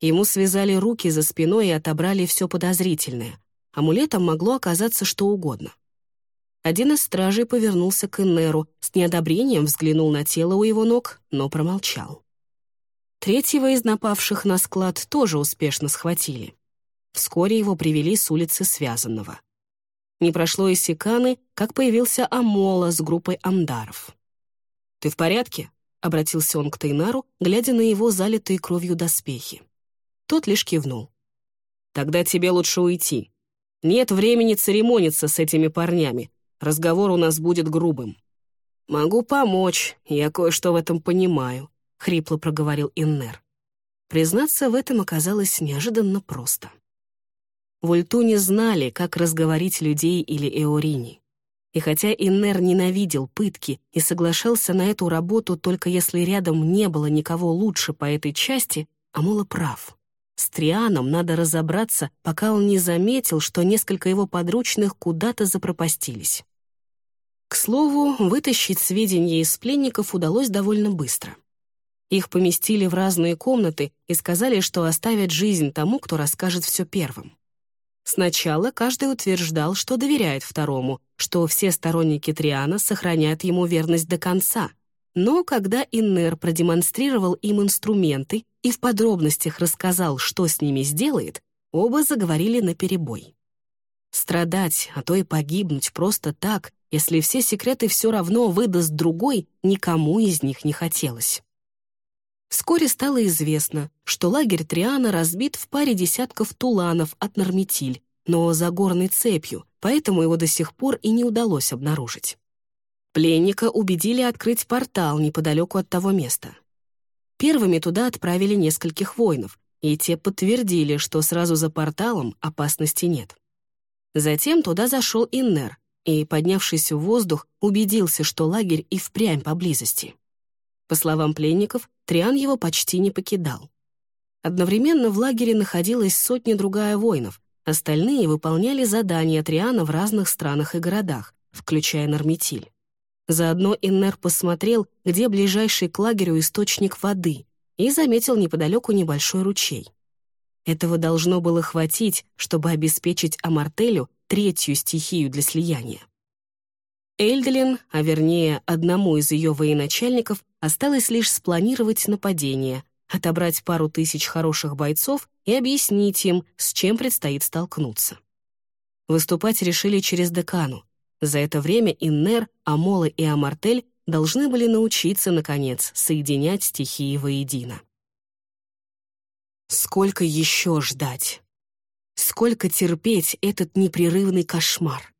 Ему связали руки за спиной и отобрали все подозрительное, Амулетом могло оказаться что угодно. Один из стражей повернулся к Иннеру, с неодобрением взглянул на тело у его ног, но промолчал. Третьего из напавших на склад тоже успешно схватили. Вскоре его привели с улицы Связанного. Не прошло и секаны, как появился Амола с группой амдаров. «Ты в порядке?» — обратился он к Тейнару, глядя на его залитые кровью доспехи. Тот лишь кивнул. «Тогда тебе лучше уйти. Нет времени церемониться с этими парнями. Разговор у нас будет грубым. «Могу помочь, я кое-что в этом понимаю», — хрипло проговорил Иннер. Признаться, в этом оказалось неожиданно просто. В Ультуне знали, как разговорить людей или Эорини. И хотя Иннер ненавидел пытки и соглашался на эту работу только если рядом не было никого лучше по этой части, Амула прав. С Трианом надо разобраться, пока он не заметил, что несколько его подручных куда-то запропастились. К слову, вытащить сведения из пленников удалось довольно быстро. Их поместили в разные комнаты и сказали, что оставят жизнь тому, кто расскажет все первым. Сначала каждый утверждал, что доверяет второму, что все сторонники Триана сохраняют ему верность до конца. Но когда Иннер продемонстрировал им инструменты и в подробностях рассказал, что с ними сделает, оба заговорили наперебой. Страдать, а то и погибнуть просто так, если все секреты все равно выдаст другой, никому из них не хотелось. Вскоре стало известно, что лагерь Триана разбит в паре десятков туланов от Норметиль, но за горной цепью, поэтому его до сих пор и не удалось обнаружить. Пленника убедили открыть портал неподалеку от того места. Первыми туда отправили нескольких воинов, и те подтвердили, что сразу за порталом опасности нет. Затем туда зашел Иннер и, поднявшись в воздух, убедился, что лагерь и впрямь поблизости. По словам пленников, Триан его почти не покидал. Одновременно в лагере находилась сотня-другая воинов, остальные выполняли задания Триана в разных странах и городах, включая Норметиль. Заодно Иннер посмотрел, где ближайший к лагерю источник воды, и заметил неподалеку небольшой ручей. Этого должно было хватить, чтобы обеспечить Амартелю третью стихию для слияния. Эльделин, а вернее одному из ее военачальников, осталось лишь спланировать нападение, отобрать пару тысяч хороших бойцов и объяснить им, с чем предстоит столкнуться. Выступать решили через декану. За это время Иннер, Амола и Амартель должны были научиться, наконец, соединять стихии воедино. Сколько еще ждать? Сколько терпеть этот непрерывный кошмар?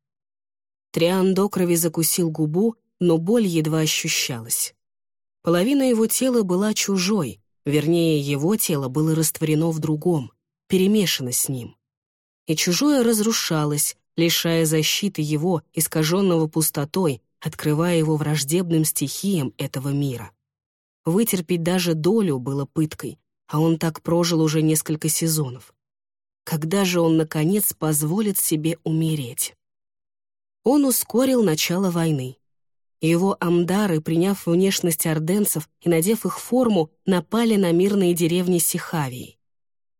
Триан до крови закусил губу, но боль едва ощущалась. Половина его тела была чужой, вернее, его тело было растворено в другом, перемешано с ним. И чужое разрушалось, лишая защиты его, искаженного пустотой, открывая его враждебным стихиям этого мира. Вытерпеть даже долю было пыткой, а он так прожил уже несколько сезонов. Когда же он, наконец, позволит себе умереть? Он ускорил начало войны. Его амдары, приняв внешность орденцев и надев их форму, напали на мирные деревни Сихавии.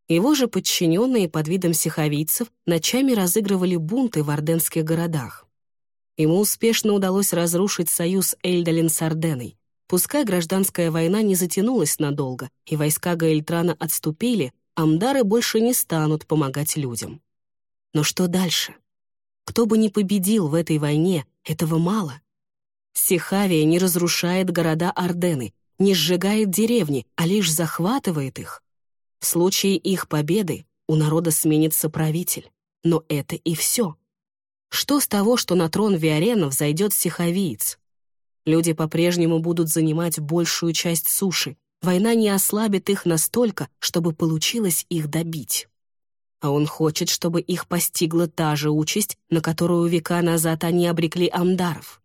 Его же подчиненные под видом сихавийцев ночами разыгрывали бунты в орденских городах. Ему успешно удалось разрушить союз Эльдалин с Орденой. Пускай гражданская война не затянулась надолго, и войска Гаэльтрана отступили, амдары больше не станут помогать людям. Но что дальше? Кто бы ни победил в этой войне, этого мало. Сихавия не разрушает города Ордены, не сжигает деревни, а лишь захватывает их. В случае их победы у народа сменится правитель. Но это и все. Что с того, что на трон Виарена взойдет сихавиец? Люди по-прежнему будут занимать большую часть суши. Война не ослабит их настолько, чтобы получилось их добить. А он хочет, чтобы их постигла та же участь, на которую века назад они обрекли амдаров.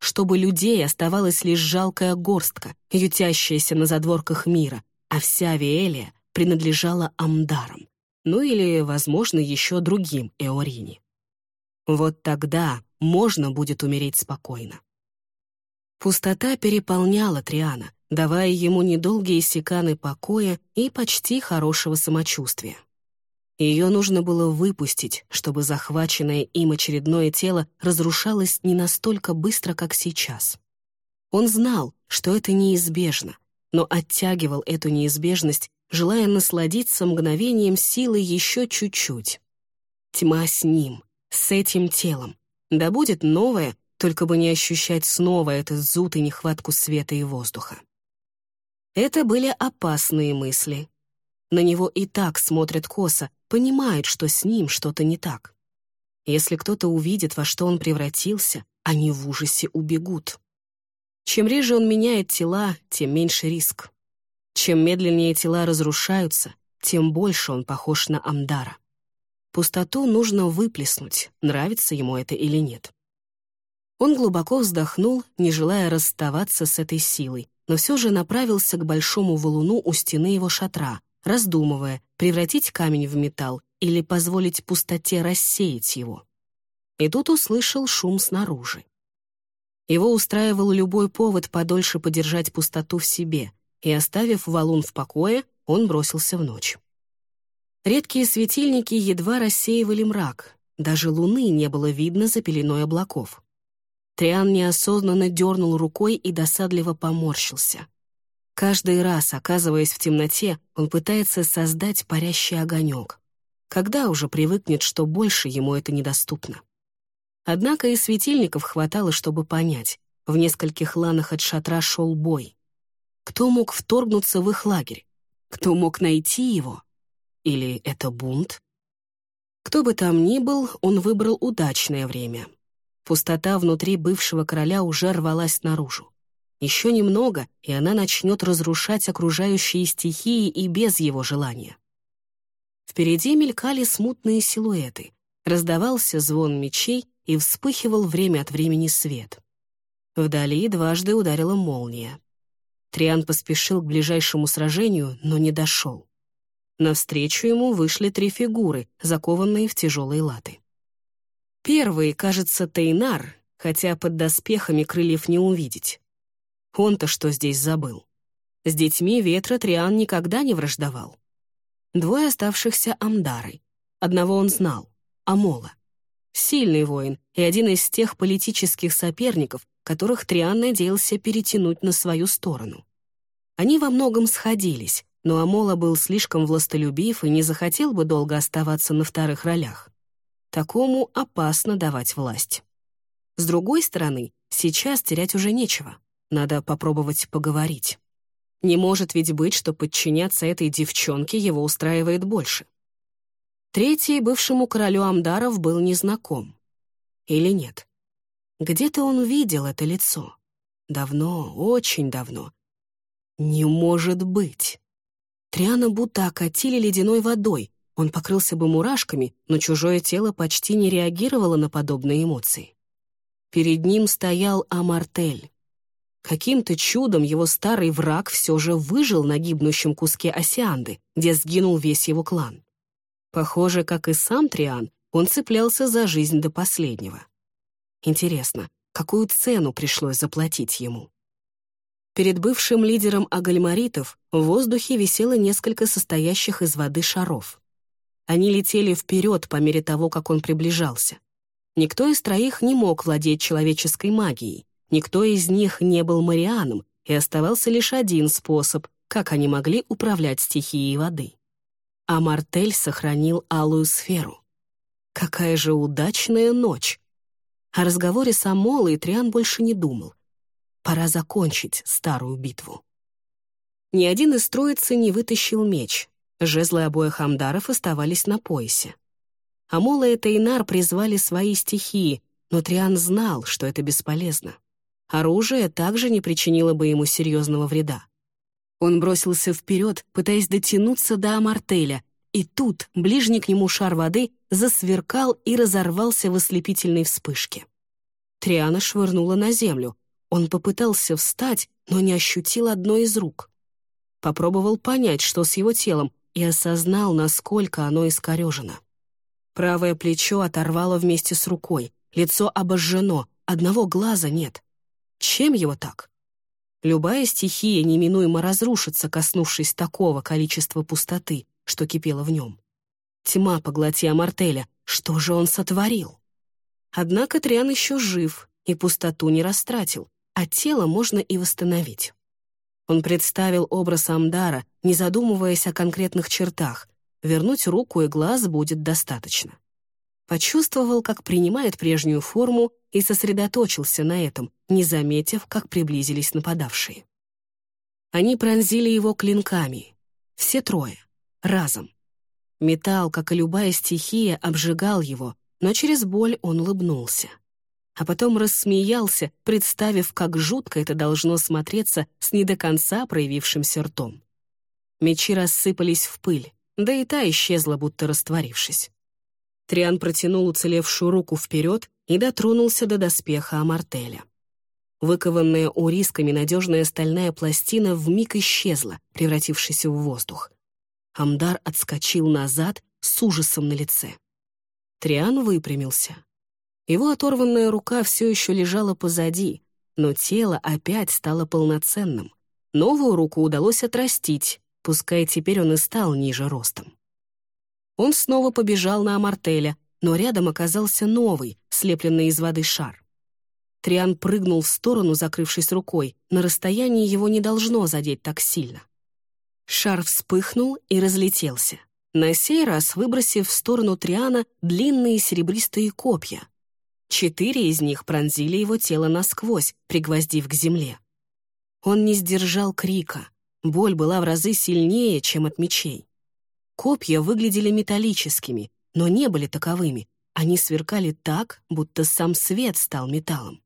Чтобы людей оставалась лишь жалкая горстка, ютящаяся на задворках мира, а вся Виэлия принадлежала амдарам. Ну или, возможно, еще другим Эорини. Вот тогда можно будет умереть спокойно. Пустота переполняла Триана, давая ему недолгие секаны покоя и почти хорошего самочувствия. Ее нужно было выпустить, чтобы захваченное им очередное тело разрушалось не настолько быстро, как сейчас. Он знал, что это неизбежно, но оттягивал эту неизбежность, желая насладиться мгновением силы еще чуть-чуть. Тьма с ним, с этим телом. Да будет новое, только бы не ощущать снова этот зуд и нехватку света и воздуха. Это были опасные мысли. На него и так смотрят косо, понимают, что с ним что-то не так. Если кто-то увидит, во что он превратился, они в ужасе убегут. Чем реже он меняет тела, тем меньше риск. Чем медленнее тела разрушаются, тем больше он похож на Амдара. Пустоту нужно выплеснуть, нравится ему это или нет. Он глубоко вздохнул, не желая расставаться с этой силой, но все же направился к большому валуну у стены его шатра, раздумывая, превратить камень в металл или позволить пустоте рассеять его. И тут услышал шум снаружи. Его устраивал любой повод подольше подержать пустоту в себе, и, оставив валун в покое, он бросился в ночь. Редкие светильники едва рассеивали мрак, даже луны не было видно за пеленой облаков. Триан неосознанно дернул рукой и досадливо поморщился. Каждый раз, оказываясь в темноте, он пытается создать парящий огонек. Когда уже привыкнет, что больше ему это недоступно? Однако и светильников хватало, чтобы понять. В нескольких ланах от шатра шел бой. Кто мог вторгнуться в их лагерь? Кто мог найти его? Или это бунт? Кто бы там ни был, он выбрал удачное время. Пустота внутри бывшего короля уже рвалась наружу. Еще немного, и она начнет разрушать окружающие стихии и без его желания. Впереди мелькали смутные силуэты, раздавался звон мечей и вспыхивал время от времени свет. Вдали дважды ударила молния. Триан поспешил к ближайшему сражению, но не дошел. Навстречу ему вышли три фигуры, закованные в тяжелые латы. Первый, кажется, Тейнар, хотя под доспехами крыльев не увидеть. Он-то что здесь забыл? С детьми ветра Триан никогда не враждовал. Двое оставшихся Амдары. Одного он знал — Амола. Сильный воин и один из тех политических соперников, которых Триан надеялся перетянуть на свою сторону. Они во многом сходились, но Амола был слишком властолюбив и не захотел бы долго оставаться на вторых ролях. Такому опасно давать власть. С другой стороны, сейчас терять уже нечего. Надо попробовать поговорить. Не может ведь быть, что подчиняться этой девчонке его устраивает больше. Третий бывшему королю Амдаров был незнаком. Или нет? Где-то он видел это лицо. Давно, очень давно. Не может быть. Триана будто окатили ледяной водой. Он покрылся бы мурашками, но чужое тело почти не реагировало на подобные эмоции. Перед ним стоял Амартель. Каким-то чудом его старый враг все же выжил на гибнущем куске Осианды, где сгинул весь его клан. Похоже, как и сам Триан, он цеплялся за жизнь до последнего. Интересно, какую цену пришлось заплатить ему? Перед бывшим лидером агальмаритов в воздухе висело несколько состоящих из воды шаров. Они летели вперед по мере того, как он приближался. Никто из троих не мог владеть человеческой магией, Никто из них не был Марианом, и оставался лишь один способ, как они могли управлять стихией воды. А Мартель сохранил алую сферу. Какая же удачная ночь! О разговоре с Амолой Триан больше не думал. Пора закончить старую битву. Ни один из троицы не вытащил меч. Жезлы обоих амдаров оставались на поясе. Амола и Тейнар призвали свои стихии, но Триан знал, что это бесполезно. Оружие также не причинило бы ему серьезного вреда. Он бросился вперед, пытаясь дотянуться до Амартеля, и тут ближний к нему шар воды засверкал и разорвался в ослепительной вспышке. Триана швырнула на землю. Он попытался встать, но не ощутил одной из рук. Попробовал понять, что с его телом, и осознал, насколько оно искорежено. Правое плечо оторвало вместе с рукой, лицо обожжено, одного глаза нет. Чем его так? Любая стихия неминуемо разрушится, коснувшись такого количества пустоты, что кипело в нем. Тьма поглоти Амартеля. Что же он сотворил? Однако Триан еще жив и пустоту не растратил, а тело можно и восстановить. Он представил образ Амдара, не задумываясь о конкретных чертах. Вернуть руку и глаз будет достаточно. Почувствовал, как принимает прежнюю форму и сосредоточился на этом, не заметив, как приблизились нападавшие. Они пронзили его клинками. Все трое. Разом. Металл, как и любая стихия, обжигал его, но через боль он улыбнулся. А потом рассмеялся, представив, как жутко это должно смотреться с не до конца проявившимся ртом. Мечи рассыпались в пыль, да и та исчезла, будто растворившись. Триан протянул уцелевшую руку вперед и дотронулся до доспеха Амартеля. Выкованная урисками надежная стальная пластина вмиг исчезла, превратившись в воздух. Амдар отскочил назад с ужасом на лице. Триан выпрямился. Его оторванная рука все еще лежала позади, но тело опять стало полноценным. Новую руку удалось отрастить, пускай теперь он и стал ниже ростом. Он снова побежал на Амартеля, но рядом оказался новый, слепленный из воды шар. Триан прыгнул в сторону, закрывшись рукой. На расстоянии его не должно задеть так сильно. Шар вспыхнул и разлетелся, на сей раз выбросив в сторону Триана длинные серебристые копья. Четыре из них пронзили его тело насквозь, пригвоздив к земле. Он не сдержал крика. Боль была в разы сильнее, чем от мечей. Копья выглядели металлическими, но не были таковыми. Они сверкали так, будто сам свет стал металлом.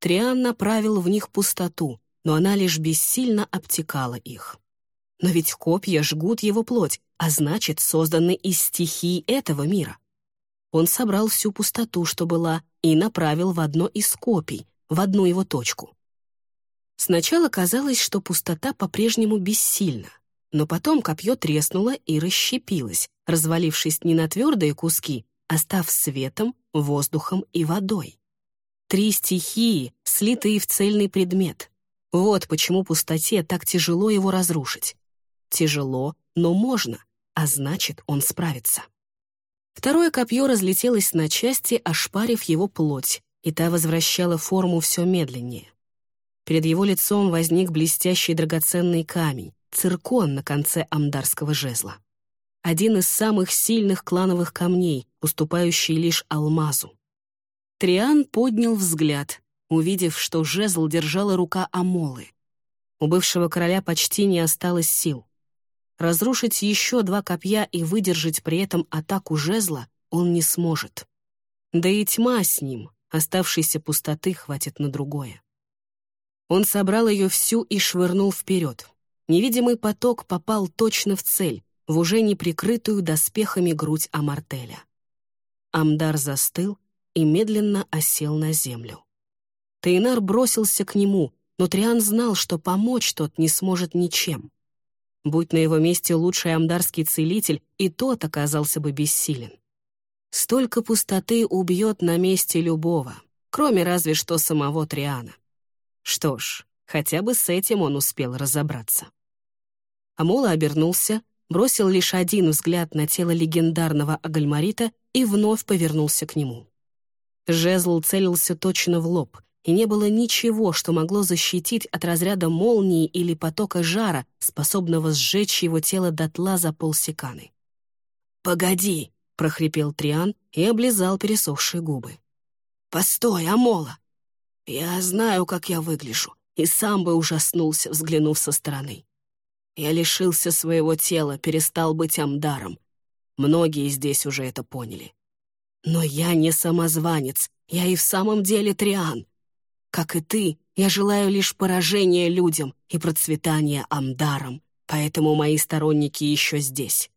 Триан направил в них пустоту, но она лишь бессильно обтекала их. Но ведь копья жгут его плоть, а значит, созданы из стихий этого мира. Он собрал всю пустоту, что была, и направил в одно из копий, в одну его точку. Сначала казалось, что пустота по-прежнему бессильна, но потом копье треснуло и расщепилось, развалившись не на твердые куски, а став светом, воздухом и водой. Три стихии, слитые в цельный предмет. Вот почему пустоте так тяжело его разрушить. Тяжело, но можно, а значит, он справится. Второе копье разлетелось на части, ошпарив его плоть, и та возвращала форму все медленнее. Перед его лицом возник блестящий драгоценный камень, циркон на конце амдарского жезла. Один из самых сильных клановых камней, уступающий лишь алмазу. Триан поднял взгляд, увидев, что жезл держала рука Амолы. У бывшего короля почти не осталось сил. Разрушить еще два копья и выдержать при этом атаку жезла он не сможет. Да и тьма с ним, оставшейся пустоты хватит на другое. Он собрал ее всю и швырнул вперед. Невидимый поток попал точно в цель, в уже неприкрытую доспехами грудь Амартеля. Амдар застыл, и медленно осел на землю. Тейнар бросился к нему, но Триан знал, что помочь тот не сможет ничем. Будь на его месте лучший амдарский целитель, и тот оказался бы бессилен. Столько пустоты убьет на месте любого, кроме разве что самого Триана. Что ж, хотя бы с этим он успел разобраться. Амола обернулся, бросил лишь один взгляд на тело легендарного Агальмарита и вновь повернулся к нему. Жезл целился точно в лоб, и не было ничего, что могло защитить от разряда молнии или потока жара, способного сжечь его тело дотла за полсеканы. «Погоди!» — прохрипел Триан и облизал пересохшие губы. «Постой, Амола! Я знаю, как я выгляжу, и сам бы ужаснулся, взглянув со стороны. Я лишился своего тела, перестал быть Амдаром. Многие здесь уже это поняли. Но я не самозванец, я и в самом деле Триан. Как и ты, я желаю лишь поражения людям и процветания Амдарам, поэтому мои сторонники еще здесь.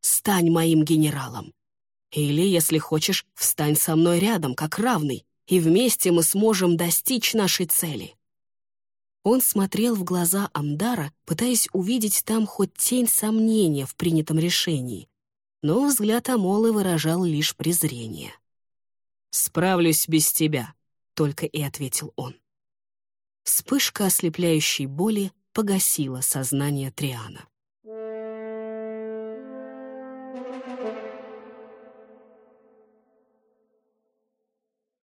Стань моим генералом. Или, если хочешь, встань со мной рядом, как равный, и вместе мы сможем достичь нашей цели». Он смотрел в глаза Амдара, пытаясь увидеть там хоть тень сомнения в принятом решении, но взгляд Амолы выражал лишь презрение. «Справлюсь без тебя», — только и ответил он. Вспышка ослепляющей боли погасила сознание Триана.